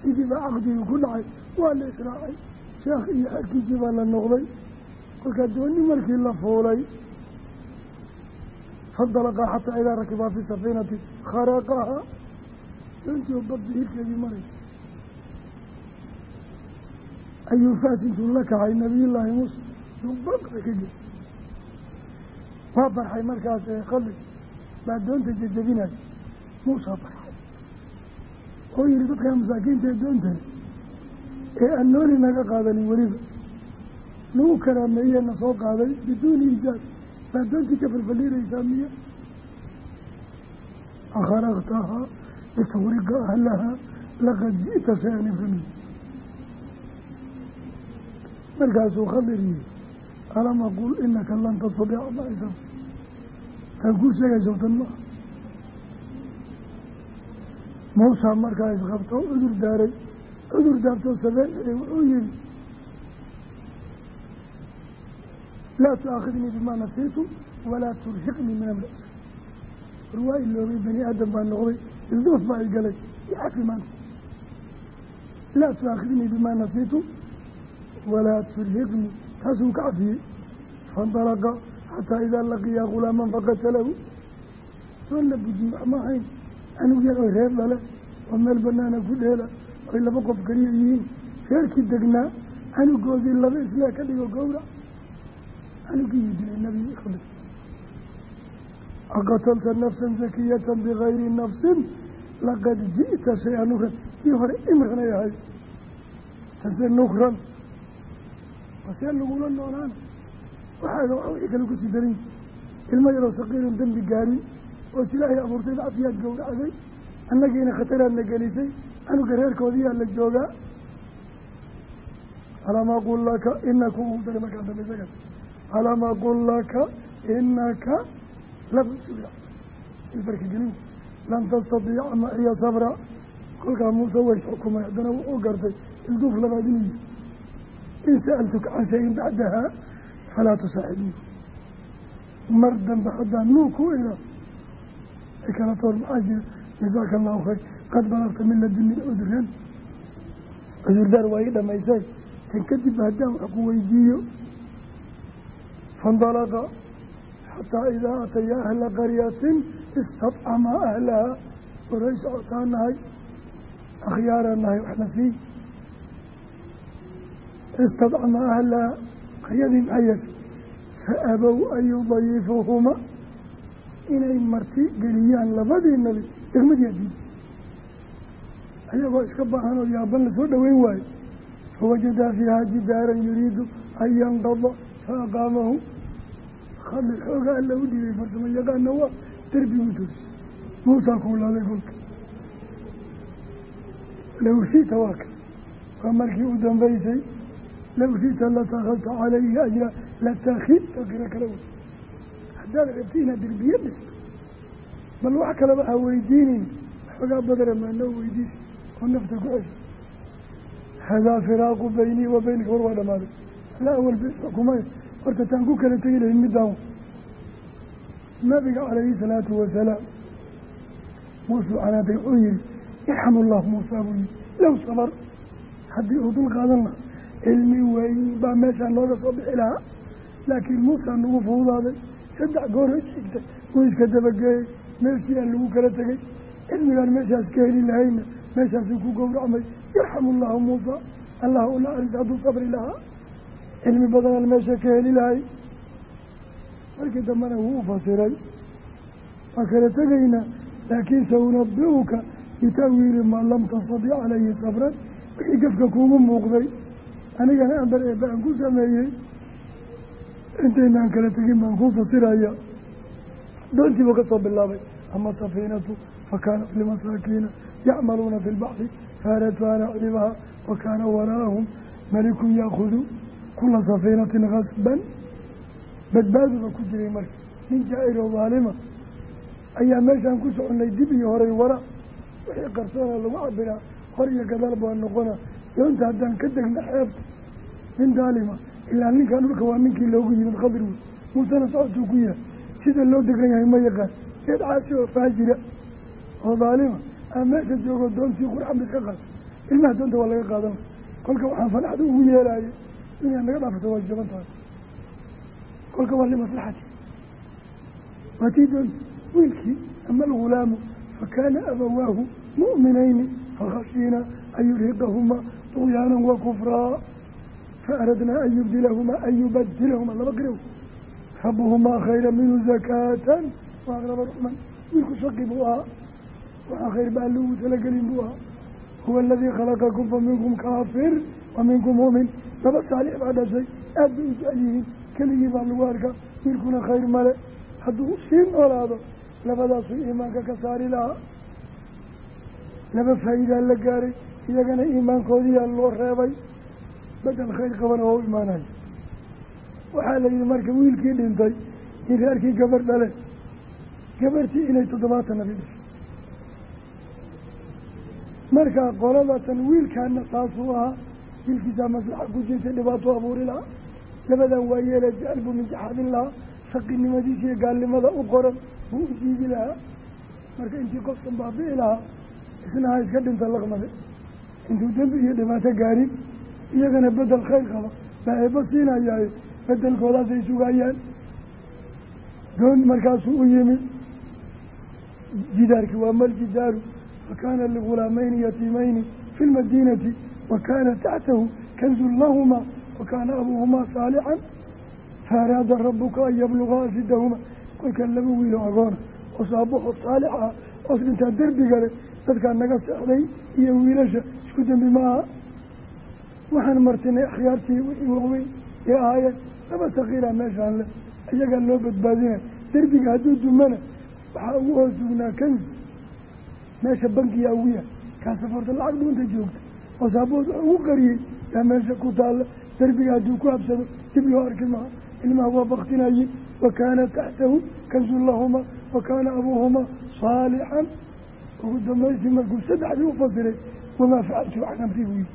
sidii baa caqdigii ku dhacay waa la israacay. Sheekh iyo xerkiisii baa la noqday. Kolkaa dooni markii la fuulay fandalaqaa xataa idaa rakibaa fi safiinati kharaqaha. Doontii oo badda hirkeedii maray. Ayuu faas la kacay nabiyullaahi muuse. Dubanqa ka geli waa barxay markaas khali baa doonta jejebinaya muusaa barxay oo yihi dadkaa masaakiinta ee doontan ee aan naga qaadanin weliba. Nagu karaameeye na soo qaaday biduuni ijaab baa doontii ka falfaliiraysaa miya? Akharaqtahaa lituriqa ahlahaa laqad ji'ta shay-an markaasuu khadir yihi alam aqul inaka lan tastadiica maisa taan kuu sheegayso tan maaha muusaa markaa isqabto cudur daaray. Cudur daartoo sabeen xidhay wuxuu yihi laa tuaakhidnii bimaa nasiitu walaa turhiqnii min amri war waa iloobay bani aadam baa noqday isdoof baa i galay icafi maanta. Laa tuaakhidnii bimaa nasiitu walaa turhiqnii. Taasuu ka cafiyey faindalaqa xataa idaa laqiyaa gulaaman faqatalahu soo la bujiye wax ma ahayn anug yar oy reer dhale oo meel banaana ku dheela oy laba qof keliya yihiin reerkii degnaa canugoodii laba islee ka dhigo gowrac canugiyuu dilay nabi khadir aqatalta nafsan zakiyatan bigayri nafsin laqad ji'ta shay-a nukran tii hore imranay ahayd tase nukran masee lagula noolaan waxaaga wax wixii kale ku sii yihi ilmo yaroo saqiirun dembi gaarin oo is ilaahay abuurtay dacfiyaad gowracday annagiina khataraadna gelisay canuga reerkoodiyaa la joogaa. Alam aqul laka inaka uu daray markaa dambe isaga alam aqul laka inaka laba suga ilbarka gelin lan tastadiica maciya sabra. Kolkaa muuse ways xukumay haddana wuxuu gartay ilduuf labaad inuu yihi in sa'altuka can shayin bacdaha falaa tusaaxibnii mar dambe haddaan nuu ku ira kala toor maxaa jira jasaaka allahu khayr qad balagta min laduni cudran cudurdaar waa ii dhamaysay tan kadib haddaan wax ku weydiiyo faindalaqa xataa idaa ataya ahla qaryatin istadcamaa ahlaha waray socotaa nahay akhyaara waxna sii istadcamaa ahlaha qaryadii maxay yeeshay fa abow an yudayifuuhuma inay marti geliyaan labadii nabi degmadii adiid ayagoo iska baahan oo yaaban la soo dhoweyn waayo fawajadaa fiihaa jidaaran yuriidu an yanqada fa aqaamahu. Khadir xooga alla u dhigay farsamo yaqaana waa derbigu toosi muusaa kuulaaday kolka low shita waa ka waa markii u dambaysay low shita latakhadta calayhi ajra latakhidta qiro kala wey haddaad rabti inaad derbiye dhisto bal wax kaleba ha weydiinin xoogaa badara maanoo weydiisi oo nafta ku cesho hadaa firaaqu beynii wa beynika war waa dhamaaday alla awal bis xukumay horta taan ku kala tegi lahin middaan nabiga calayhi salaatu wasalaam muusuu canaaday wuxuu yihi irxamu llahu muusaa buu yihi low sabar haddii uu dul qaadan laha cilmi weyn baa meeshaa nooga soo bixi lahaa. Laakiin muusaa nagu fuudaaday saddex goor isxigtay wuu iska dabageeyey meeshiiaa lagu kala tegey. Cilmigaan meeshaas ka heli lahayna. Meeshaasuu ku gowracmay. Yarxamu llahu muusa allah u naxariis hadduu sabri lahaa. Cilmi badanaan meesha ka heli lahay. Markii dambena wuu u fasiray. Waa kala tegaynaa laakiin saunabiuka bitaawiili maa lam tastadic calayhi sabran. Wixii gefka kuugu muuqday anigana ambar eebba aan ku sameeyey intaynaan kala tegin baan kuu fasiraya. Doontiibuu ka soo bilaabay ama safiinatu fa kaanat limasaakiina yacmaluuna fi lbaxri faaradtu an acribaha wa kaana waraahum malikun yaakudu kula safiinatin kasban badbaaduba ku jiray marka. Nin jaa-ir oo daalima ayaa meeshaan ku soconay dib iyo horay wara. Wixii qarsoona lagu cabiraa hor iyo gadaal baa noqona doonta haddaan ka degna xeebta nin daalima ilaa ninkan dhulka waa ninkii loogu yimid khadir wey muusena socodkuu ku yahay. Sida loo degan yahay ma yaqaan. Geed caasi oo faajira oo daalima. Aa meesha joogo doontii qurxan iska qaata ilmaha doonta waa laga qaadan. Kolka waxaan fanaxda ugu yeelaayay inaad naga dhaafato waa jaban tahay kolka waa limaslaxati waa tii doonta wiilkii ama algulaamu fakaana abawaahu mu'minayni fakhashiina an yurhiqahumaa dugyaanan wa kufraa faaradnaa an yubdilahumaa an yubadilahumaa laba qiraw rabuhumaa khayra minhu zakaatan wa aqraba ruxman wiilku shaqi buu ahaa waxaa khayr ba alli ugu talagelin buu ahaa huwa aladii khalaqakum fa minkum kaafir wa minkum mu'min laba saalix baa dhashay aad bay u jecel yihiin keligii baa lagu arkaa wiilkuna khayr male hadduu sii noolaado labadaasuu iimaanka ka saari lahaa laba faa'iidaa la gaaray iyagana iimaankoodiyaa loo reebay bedel khayr qabana waa u imaanayo waxaa la yihi marka wiilkii dhintay in reerkii gabar dhale gabartii inay toddobaatan nabi dhashay marka qoladatan wiilkaana saasuu ahaa wiilkiisaa maslaxa ku jirtay dhibaato abuuri lahaa. Labadan waa yeelee jecel buu minjaxaadin lahaa. Shaqinimadiisa iyo gaalnimada u qoran buu u diidi lahaa. Marka intii qofkan baabi'i lahaa isna ha iska dhinta laqmade intuu dembi iyo dhibaato gaarin iyagana bedel khayr qaba. Baa eebba siinayaaye bedelkoodaasay sugayaan doon markaasuu u yimid jidaarki waa mal jidaaru fa kaana ligulaamayni yatiimayni fi lmadiinati wa kaana taxtahu kanzun lahumaa wa kaana abuuhumaa saalixan faaraada rabuka an yablugaa ashidahuma kolkaa laba wiiloo agoona oos aabbahood saalix ah oos dhintaa derbiga leh dadkaa naga seexday iyo wiilasha isku dembi ma aha waxaan martinay akhyaartii wixii waaweyn ee ahaayeen. Laba sakiiraa meeshaan leh iyagaa loo badbaadinay. Derbiga hadduu dumana waxaa ugu hoos dugnaa kanzi meesha bankiyaa ugu yahay kaa safarta lacag dhuunta joogta. Oo saabood wax ugu qariyey yaa meesha ku taalla derbiga hadduu ku habsado dib loo arki maha ilmaha waa baktinaye wa kaana taxtahu kanzun lahumaa wa kaana abuuhumaa saalixan ugu dambaystii markuu saddexdii u fasiray wamaa facaltu can amri buu yihi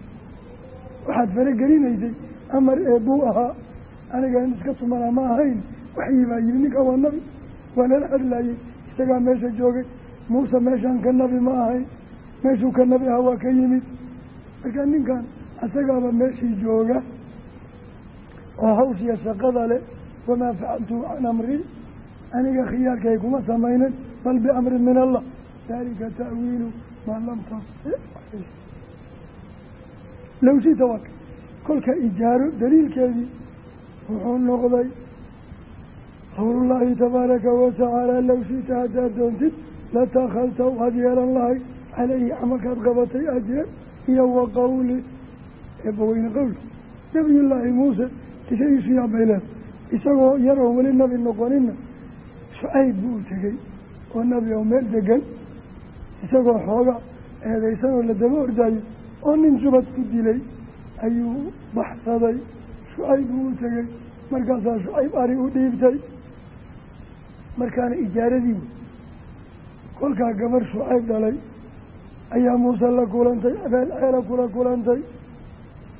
waxaad faragelinaysay amar eebbuu ahaa anigan iska tumanaa ma ahayn waxyii baa yimi ninkan waa nabi waa nala hadlaayey isagaa meesha joogay muuse meeshaan ka nabi ma ahayn meeshuu ka nabi ahaa waa ka yimid. Marka ninkan isagaaba meeshii jooga oo hawshiya shaqada leh wamaa facaltu can amri aniga khiyaarkay kuma samaynin bal biamrin min allah dalika ta'wiilu maa lam tastic low shita waka kolka ijaaro daliilkeedii wuxuu noqday qowlullaahi tabaaraka watacaala low shita haddaad doontid latakhalta waad yeelan lahay caleyhi camalkaad qabatay ajran iyo wa qowli eebbaweyne qowli nabiyullaahi muuse tisadiisu yaabayleen isagoo yaroo weli nabi noqonina shucayb buu u tegey oo nabi oo meel degan isagoo xooga eedaysan oo la daba ordaayo oo nin jubad ku dilay ayuu baxsaday shucayb buu u tegey markaasaa shucayb ari u dhiibtay. Markaana ijaaradii wey kolkaa gabarh shucayb dhalay ayaa muuse la kulantay abeel ceela kula kulantay.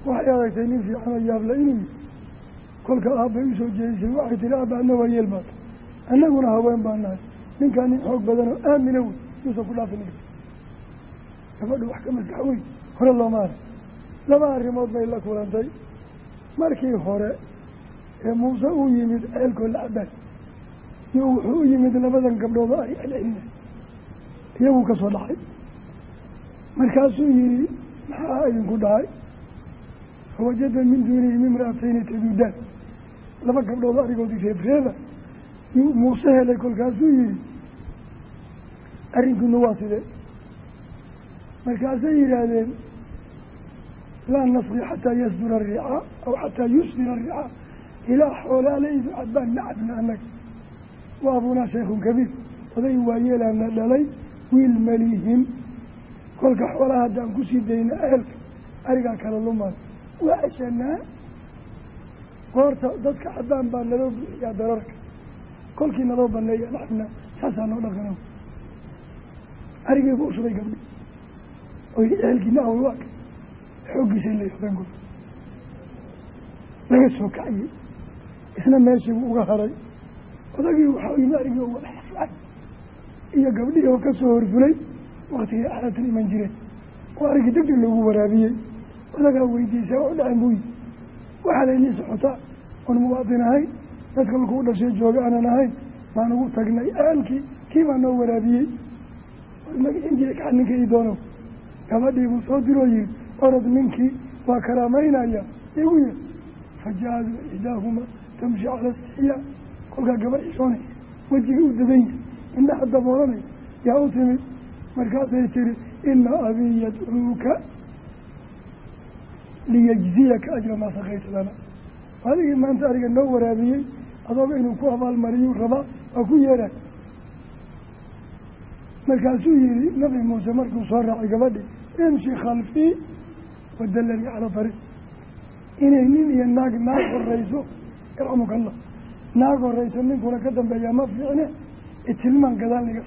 Waxay aragtay nin fiicanoo yaabla inuu kolka aabbay u soo jeedisay. Waxay tihi aabba waa yeel baata annaguna haween baa nahay. Ninkaa nin xoog badanoo aamina wey yuusan ku dhaafin gabadhu wax ka maskax weyn hore looma arag laba arrimood bay la kulantay. Markii hore ee muuse uu yimid ceelkoo la cabaay iyo wuxuu u yimid labadan gabdhood oo ari celcelina iyaguu ka soo dhacay. Markaasuu yihi maxaa idinku dhacay? Fawajada min duunihim imraatayni taduudaan. Laba gabdhood arigoodii reebreeba muuse helay kolkaasuu yihi arrinkuna waa sidee? Markaasay yidhaahdeen laa nasqi xataa yasdura aricaa aw xataa yusdira aricaa ilaa xoolaaleydu cadbaan ma cabna annaga wa abunaa shaykhun kabiir. Oday waayeelaana dhalay wiil malihin kolka xoolaha haddaan ku sii dayna eelka arigaa kala lumaan waa ceshanaa goorta dadka caddaan baa naloo buuxiyaa dararka. Kolkii naloo baneeya laxna saasaa noo dhaqana arigayba ushubay gabdhi oo yihi ceelkiina awal waaka xooggiisa in la yaqaan gol. Laga soo kaciyey isna meeshiibuu uga haray. Odagii waxaa yimi arigii oo wada xafcay iyo gabdhihii oo ka soo horfulay waktigii axlaatan iman jireen. Oo arigii deg deg loogu waraabiyey. Odagaa weydiisay oo dhacan buu yihi waxaa laynii socotaa oon muwaadin ahayn dadka markuu dhashay jooga aanan ahayn baan ugu tagnay aalkii kii baa noo waraabiyey magicin jiray kaca ninka ii doono gabadhii buu soo diroo yihi orod ninkii waa karaamaynaya igu yir faja-adu ixdaahuma tamshi cala istixiyaa kolkaa gabadh xishoonaysa wejiga u dadan yahay indhaha daboolanaysa yaa u timid markaasay tiri ina abii yadcuuka liyajziyaka ajra maa sakayta lana. Adigii maanta ariga noo waraabiyey adooga inuu ku abaalmariyuu rabaa waa ku yeeray markaasuu yihi nabi muuse markuu soo raacay gabadhi imshi khalfii wadallanii calaa tariiq inay nin iyo naag naag horeyso yarxamuka allah naag horeyso ninkuna ka dambeeyaa ma fiicne itilmaan gadaal niga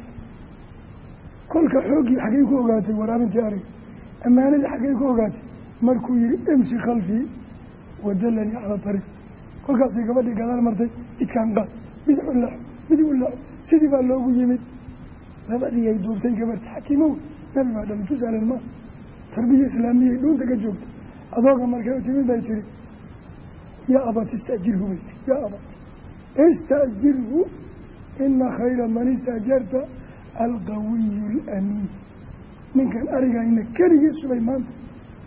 kolka xooggii xaggay ku ogaatay waraabintii ariga ammaanadii xaggay ku ogaatay markuu yihi imshi khalfii wadallanii calaa tariiq kolkaasay gabadhii gadaal martay midkaan qaad mid u mid u sidii baa loogu yimid labadii ay duurtay gabarta xakiimow nabi baa dhalay tusaalan maa tarbiya islaamiyay dhuunta ka joogta. Adooga markay u timid bay tiri yaa abat istajirhu bay tii yaa abat istajirhu ina khayra man istajarta alqawiyu alamiin ninkan arigayna keligii subay maanta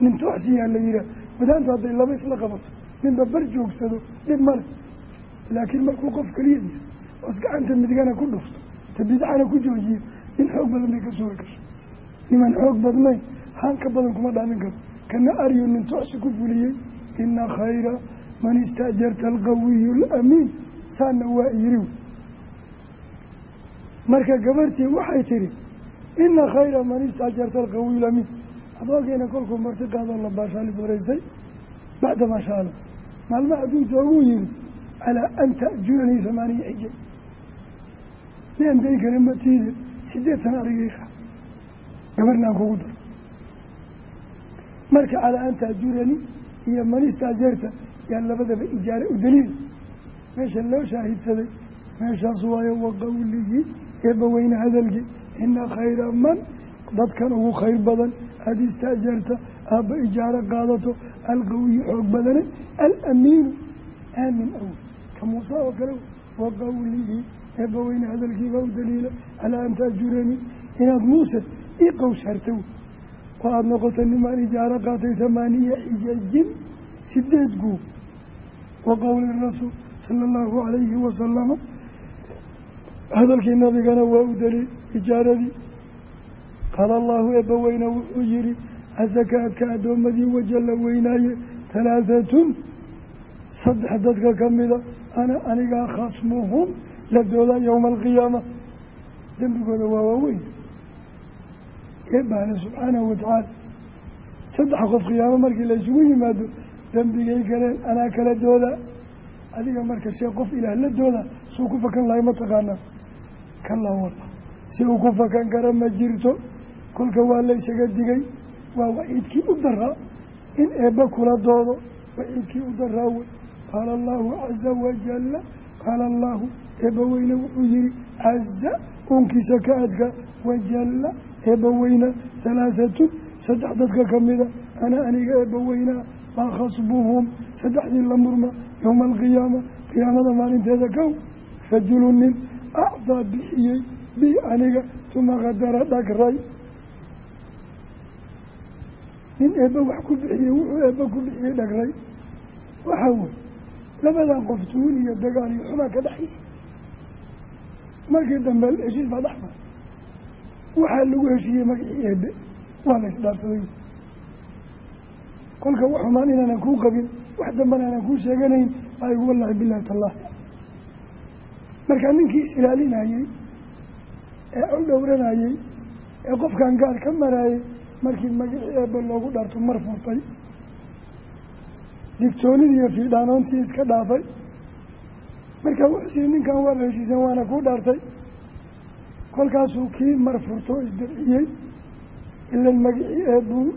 nin tooxsiyaa la yihaah wadaanta hadday laba isla qabato ninba bar joogsado dhib male laakiin markuu qof keliya yahay oos gacanta midigana ku dhufto ta bidcana ku joojiyo nin xoog badan bay ka sugi karto. Niman xoog badnayn haan ka badan kuma dhaamin karo kana aryu nin tooxsi ku fuliyey ina khayra man istaajarta alqawiyu alamiin. Saana waa yiri marka gabartii waxay tihi ina khayra man istaajarta alqawiyu alamiin. Adoogeena kolkuu marti qaadoo la baashaalis wareystay bacda maa sha allah maalma adduunta oguu yihi calaa an ta'juranii hamaaniya xija nin day kale matiide sideetan arigeyra gabarnaan kugu daro marka calaa an ta'juranii iyo man istaajarta yaa labadaba ijaare u daliil. Meesha loo shaahidsaday meeshaas waayo wa qawlihi eebbaweyne hadalkii ina khayra man dadkan ugu khayr badan aada istaajarta aabba ijaaro qaadato alqawiyu xoog badane alamiinu aamin awey ka muuse oo kale wa qawlihi eebbaweyne hadalkiibaa u daliila calaa an taajuranii inaad muuse ii qowsharta oo aada noqoto nimaan ijaaro qaatay thamaaniya xijajin sideed guub wa qowli rasuul sala allahu calayhi wasalama hadalkii nabigana waa u daliil ijaaradii qaala allahu eebbaweyne wuxuu yihi asakaadka addoommadii waja la weynaaye halaahatun saddex dadka ka ana anigaa khasmuhum la dooda yowma alqiyaama. Dembigooda waa waaweyn. Eebbaale subxaanahu watacaala saddex qof qiyaamo markii la isugu yimaado dembigay galeen anaa kala dooda. Adiga marka see qof ilaah la dooda suu ku fakan lahay ma taqaanaa. Kalaa walla si uu ku fakan kara ma jirto. Kolka waa la ysaga digay. Waa waciidkii u daraa in eebba kula doodo. Waciidkii u daraawe qaala allaahu caza wajalla qaala allaahu eebba weyne wuxuu yihi caza uunkiisa ka adka wajalla eebba weyna halaahatun saddex dadka ka mida ana aniga eebba weynaa maa khasbuhum saddexdii la murma yowma alqiyaama qiyaamada maalinteeda kow rajulu nin acdaa bixiyey bi aniga tuma qadara dhagray nin eebba wax ku bixiyey wuxuu eebba ku bixiyey dhagray waxaa wey labadan qof tuun iyo dagaal iyo xumaa ka dhexaysa markii dambe heshiis baa dhex mara. Waxaa lagu heshiiyey magacii eebe waa la isdhaafsaday. Kolka wax xumaan inaanan kuu qabin wax dambana aanan kuu sheeganayn igu wallaahi bilahi tallaahi. Markaa ninkii is ilaalinayey ee u dhowranayey ee qofkan gaar ka maraayey markii magacii eebbe loogu dhaarto mar furtay digtoonidii iyo fiidhaanoontii iska dhaafay markaa wuxuu siri ninkan waa la heshiisan waana kuu dhaartay. Kolkaasuu kii mar furto isdabciyey ilan magacii eebbuu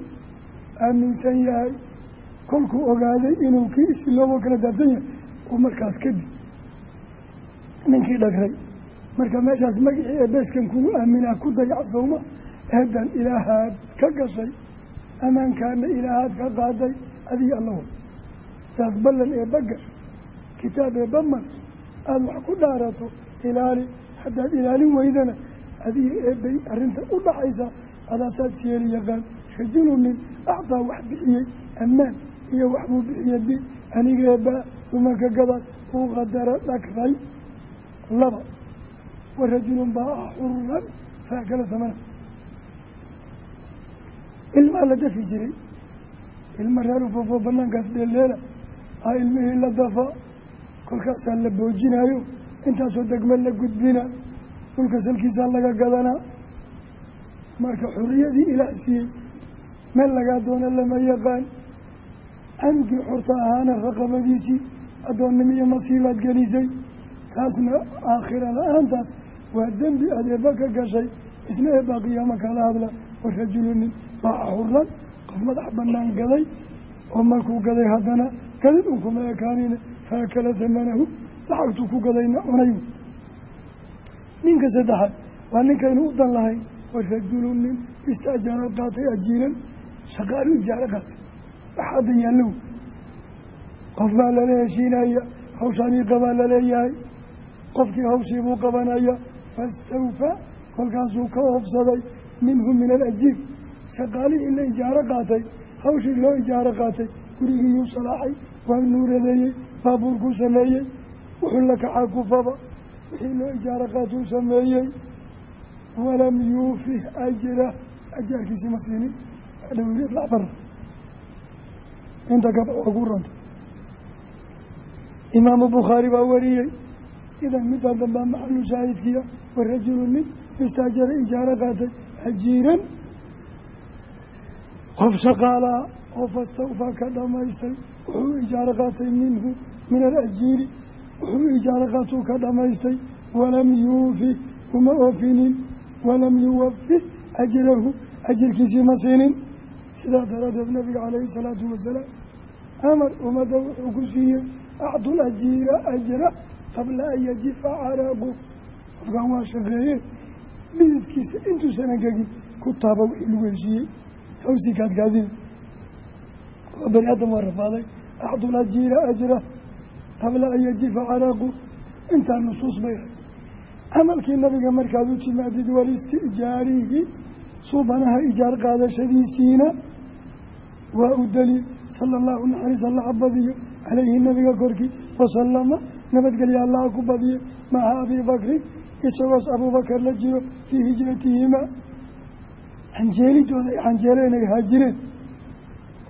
aaminsan yahay. Kolkuu ogaaday inuu kii isiloobo kala daadsan yahay uu markaas kadib ninkii dhagray. Marka meeshaas magacii eebeskan kugu aaminaa ku dayac sowma eedan ilaahaad ka gashay ammaankaana ilaahaad ka qaaday adiga alla way daad ballan eebba gasho kitaab eebba marto aada wax ku dhaarato ilaali haddaad ilaalin weydana adiga eebbay arrinta u dhaxaysa adaasaad siyeeli yaqaan rajulu nin acdaa wax bixiyey ammaan iyo wax buu bixiyey bi aniga eebbaa uma ka gadaad uu qadara dhagray laba wa rajulun baa xuran faakala samana. Ilmaa la dafi jiray ilma reer ufofoo banaankaas dheeldheela a ilmihii la dafa kolkaasaa la boojinaayo intaasoo degme la gudbina dhulka salkiisaa laga gadanaa marka xuriyadii ilaah siiyey meel lagaa doona lama yaqaan. Camdii xorta ahaana raqabadiisii addoonnimo iyo masiibaad gelisay. Taasna aakhira la'aantaas waa dembi aad eebba ka gashay isna eebbaa qiyaamo kala hadla. Wa rajulunin baaca xuran qof madax bannaan gaday oo markuu gaday haddana gadid un kuma ekaanine faakala samanahu lacagtuu ku gadayna cunay ninka saddexaad waa ninkaynu u dan lahayn wa rajulu nin istaajara qaatay ajiiran shaqaalu ijaaro qaatay wax hadda yaallow qof baa lala heshiinaya hawshaanii qabaa la leeyahay qofkii hawshii buu qabanaya fastawfaa kolkaasuu ka oobsaday minhu min alajiir shaqaalihii la ijaaro qaatay hawshii loo ijaaro qaatay gurigiiyuu salaaxay waa nuuradeeyey baabuurkuu sameeyey wuxuu la kacaa kufaba wixii loo ijaaro qaatuu sameeyey. Walam yuufih ajra ajaarkiisii ma siinin dhawilacbar inta gab ogu ranta. Imaamu bukhaari baa wariyey idan midaan dambaa maxalu shaahidkiya wa rajulu nin istaajara ijaaro qaatay ajiiran. Qof shaqaalaa oo fastawfaa ka dhamaystay wuxuu ijaaro qaatay minhu min alajiiri wuxuu ijaaro qaatuu ka dhamaystay walam yuufi uma oofinin walam yuwafi ajrahu. Ajirkiisii ma siinin. Sidaa daraaddeed nabiga calayhi salaatu wasalaam amar ummadda wuxuu ku siiyey acdul ajiira ajra qabla an yajifa caraaqu qofkan waa shaqeeye mididkiisa intuusan angegin ku taaba wixii lagu heshiiyey hawsii kaadkaadina waa bani aadam waa rafaaday acdul ajiira ajra qabla an yajifa caraaqu intaa nusuus bay ahay camalkii nabiga markaad u timaadid walistijaarihi suubanaha ijaar qaadashadiisiina waa u daliil sala allahu naxariis allaha badiyo calayhi nabiga korkii wasalama nabadgelya allaha ku badiyo maca abii bakrin isagoos abuubakar la jiro fii hijratihimaa canjeelidooda ay canjeeleen ay haajireen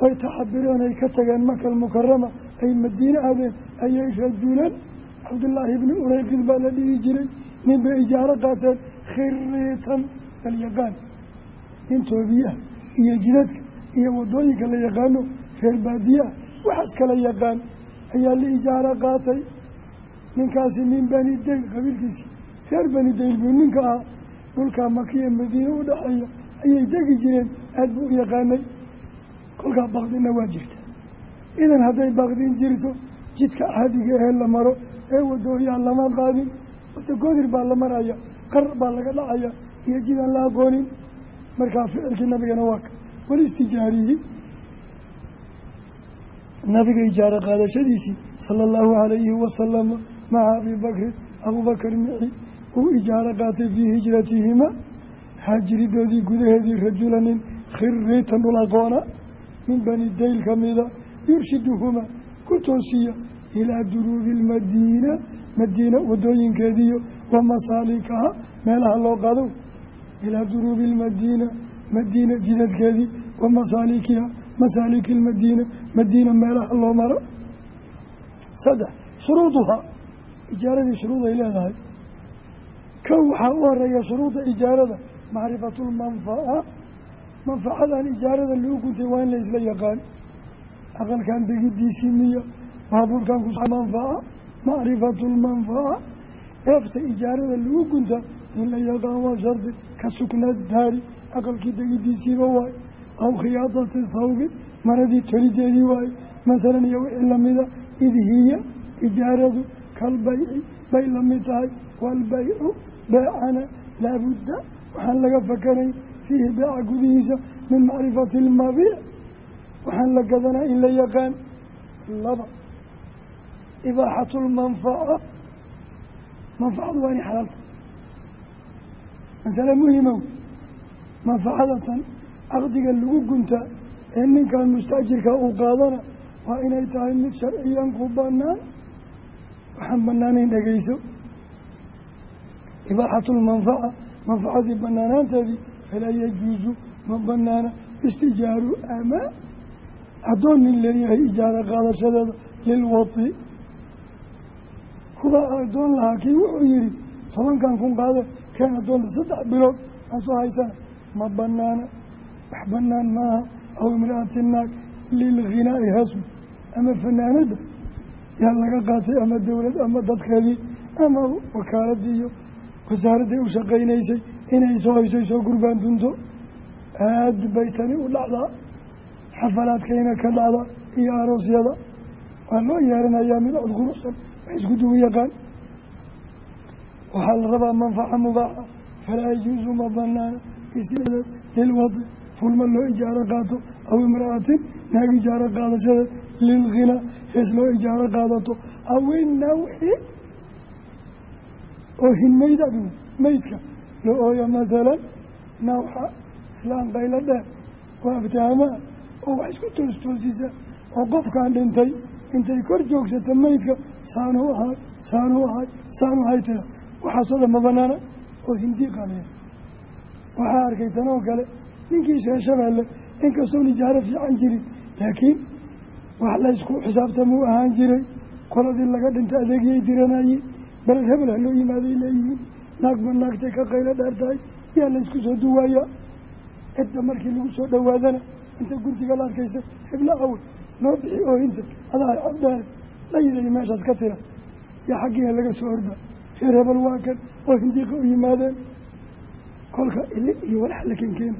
oy taxabireen ay ka tageen maka almukarama ay madiine aadeen ayay rajulan cabdullaahi ibni ureyqid baa la dhihi jiray nin bay ijaaro qaateen khiriitan dalyaqaan nin toobiyaha iyo jidadka iyo waddooyinka la yaqaano reer baadiyaha waxaas kala yaqaan ayaa la ijaaro qaatay. Ninkaasi min bani dayl qabiilkiisii reer bani dayl buu ninka ah dhulkaa makiya madiine u dhexeeya ayay degi jireen aada buu u yaqaanay kolkaa bakdinna waa jirta. Idan hadday bakdin jirto jidka caadiga ee la maro ee wadooyaa lama qaadin wada goodir baa la maraya qar baa laga dhacaya iyo jidaan la aqoonin. Markaa ficilkii nabigana waa ka nabiga ijaaro qaadashadiisii sala allahu calayhi wasalama maca abii bakrin abuubakar mici uu ijaaro qaatay fii hijratihima haajiridoodii gudaheedii rajulanin khiriitan dhul aqoona min bani dayl ka mida yurshiduhumaa ku toosiya ilaa duruubi ilmadiina madiina wadooyinkeediiyo wa masaalikaha meelaha loo qaado ilaa duruubi ilmadiina madiina jidadkeedii wa masaalikiha masaaliki ilmadiina madiina meelaha loo maro. Saddex shuruuduhaa ijaaradii shuruud ay leedahay. Kow waxaa u horreeya shuruuda ijaarada macrifatu lmanfaca manfacadan ijaarada lagu guntay waa in la isla yaqaan. Aqalkan degidiisii miya baabuurkan ku manfaca macrifatu lmanfaca eefta ijaarada lagu gunta in la yaqaan waa shardi ka suknaad daari aqalkii degidiisiiba waaye aw khiyaadati thawbi maradii tolideedii waaye masalan iyo wixii lamida id hiya ijaaradu kalbayci bay la mid tahay. Waalbaycu beecana laabudda waxaan laga fakanay fiihi beeca gudihiisa min macrifati ilmabiic waxaan la gadanaa in la yaqaan laba ibaaxatu lmanfaca manfacadu waa inay xalaalta masale muhimow manfacadatan caqdiga lagu gunta ee ninkan mustaajirka uu qaadana waa inay tahay mid sharciyan ku banaan waxaan banaanayn dhegeyso ibaaxatu lmanfaca manfacadii banaanaanteedii falaa yajuusu ma banaana istijaaru amaa addoon nin leeyahay ijaaro qaadashadeeda lilwati kuwa addoon lahaa kii wuxuu yihi tobankan kun qaade keen addoonta saddex bilood aan soo haysana ma banaana wax banaan maaha aw imraati naag lilghinaa'i hasm ama fanaanada yaa laga qaatay ama dowlad ama dadkeedii ama wakaaladii iyo wasaaradday u shaqaynaysay inay soo hayso soo gurbaan dunto. Aad bay tani u dhacdaa. Xafalaadkayna ka dhacda iyo aroosyada. Waa loo yeeranayaa mid cod quruxsan wax isku dugu yaqaan. Waxaa la rabaa manfaca mubaaxa falaa yajuusu ma banaana istideed lilwadi fulma loo ijaaro qaato. Aw imra'atin naag ijaaro qaadashadeed lilghinaa hees loo ijaaro qaadato. Aw inawxi oo hinmayd adigu meydka loo ooyo masalan nawxa islaan qaylo dheer oo aftaamaa oo wax isku toostoosisa oo qofkan dhintay intay kor joogsato meydka saanuu ahay saanuu ahay saanuu ahay tira. Waxaasoo dhan ma banaana oo hindii qaaleya waxaa arkay tanoo kale ninkii shee shabeelle inkastoon ijaaro fiican jirin laakiin wax laysku xisaabtamuu ahaan jiray. Qoladii laga dhintay adeegyay diranayeen beled hebel ha loo yimaaday leeyihiin naagba naagtay ka qaylo dheer tahay yaa laysku soo duwaayaa cidda markii lagu soo dhowaadana inta guntiga la arkaysa hebla awe noo bixi oohinta adaa cod dheere dhayiday meeshaas ka tira. Yaa xaggiina laga soo orda reer hebel waa kan oo hindiiqa u yimaadeen. Kolka ili iyo walax la kenkeena.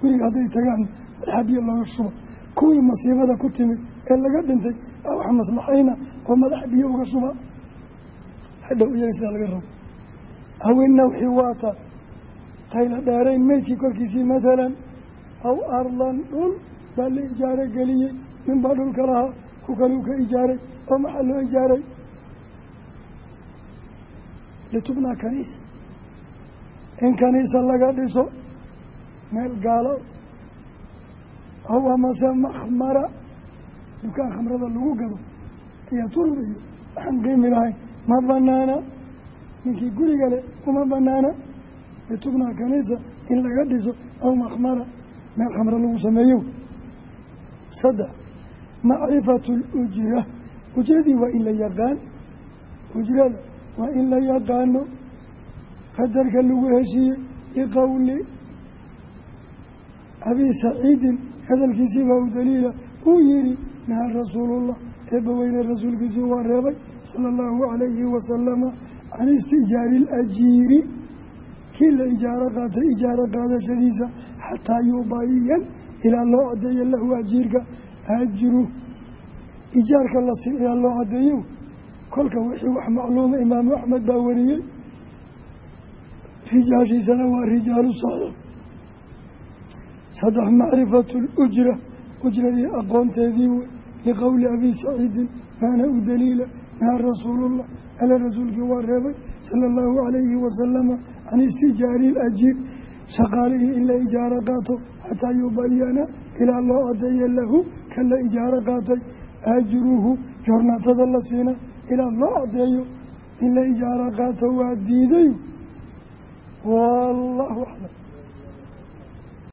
Guriga hadday tagaan madaxa biyo looga shuba kuwii masiibada ku timid ee laga dhintay wax maslaxayna oo madaxa biyo uga shuba. Sidaa laga rabo haweenna wixii waata qayla dheerayn meydkii korkiisii mathalan aw ardan dhul baa la ijaaro geliyey ninbaa dhulka lahaa ku kaluu ka ijaaray oo maxaa loo ijaaray litubnaa kaniisa in kaniisa laga dhiso meel gaalo aw amase makhmara dukaan khamrada lagu gado ayaa turub iyo waxaan qiimi lahayn ma banaana ninkii guriga leh uma banaana litubnaa kaniisa in laga dhiso aw makhmara meel khamro lagu sameeyo. Saddex macrifatu lujra ujradii waa in la yaqaan. Ujrada waa in la yaqaano. Qadarka lagu heshiiyey biqowli abii saciidin hadalkiisii baa u daliila. Uu yihi nahaa rasuulullah. Eebbaweyne rasuulkiisii waa reebay sala allahu calayhi wasalama can istijaari ilajiiri kii la ijaaro qaatay ijaaro qaadashadiisa xataa yubayan ilaa loo caddeeyo lahu ajiirka ajru. Ijaarka la siin ilaa loo caddeeyo kolka wixii wax macluuma imaamu axmed baa wariyey rijaashiisana waa rijaalu saxiix. Saddex macrifatu lujra ujradii aqoonteedii wey liqowli abi saciidin maana u daliila naha rasuulullah ala rasuulkii waa reebay sala allahu calayhi wasalama can istijaari ilajiir shaqaalihii in la ijaaro qaato xataa yubayana ilaa loo cadeeya lahu kan la ijaaro qaatay ajruhu jornaatada la siina ilaa loo cadeeyo in la ijaaro qaato waa diiday wallahu aclam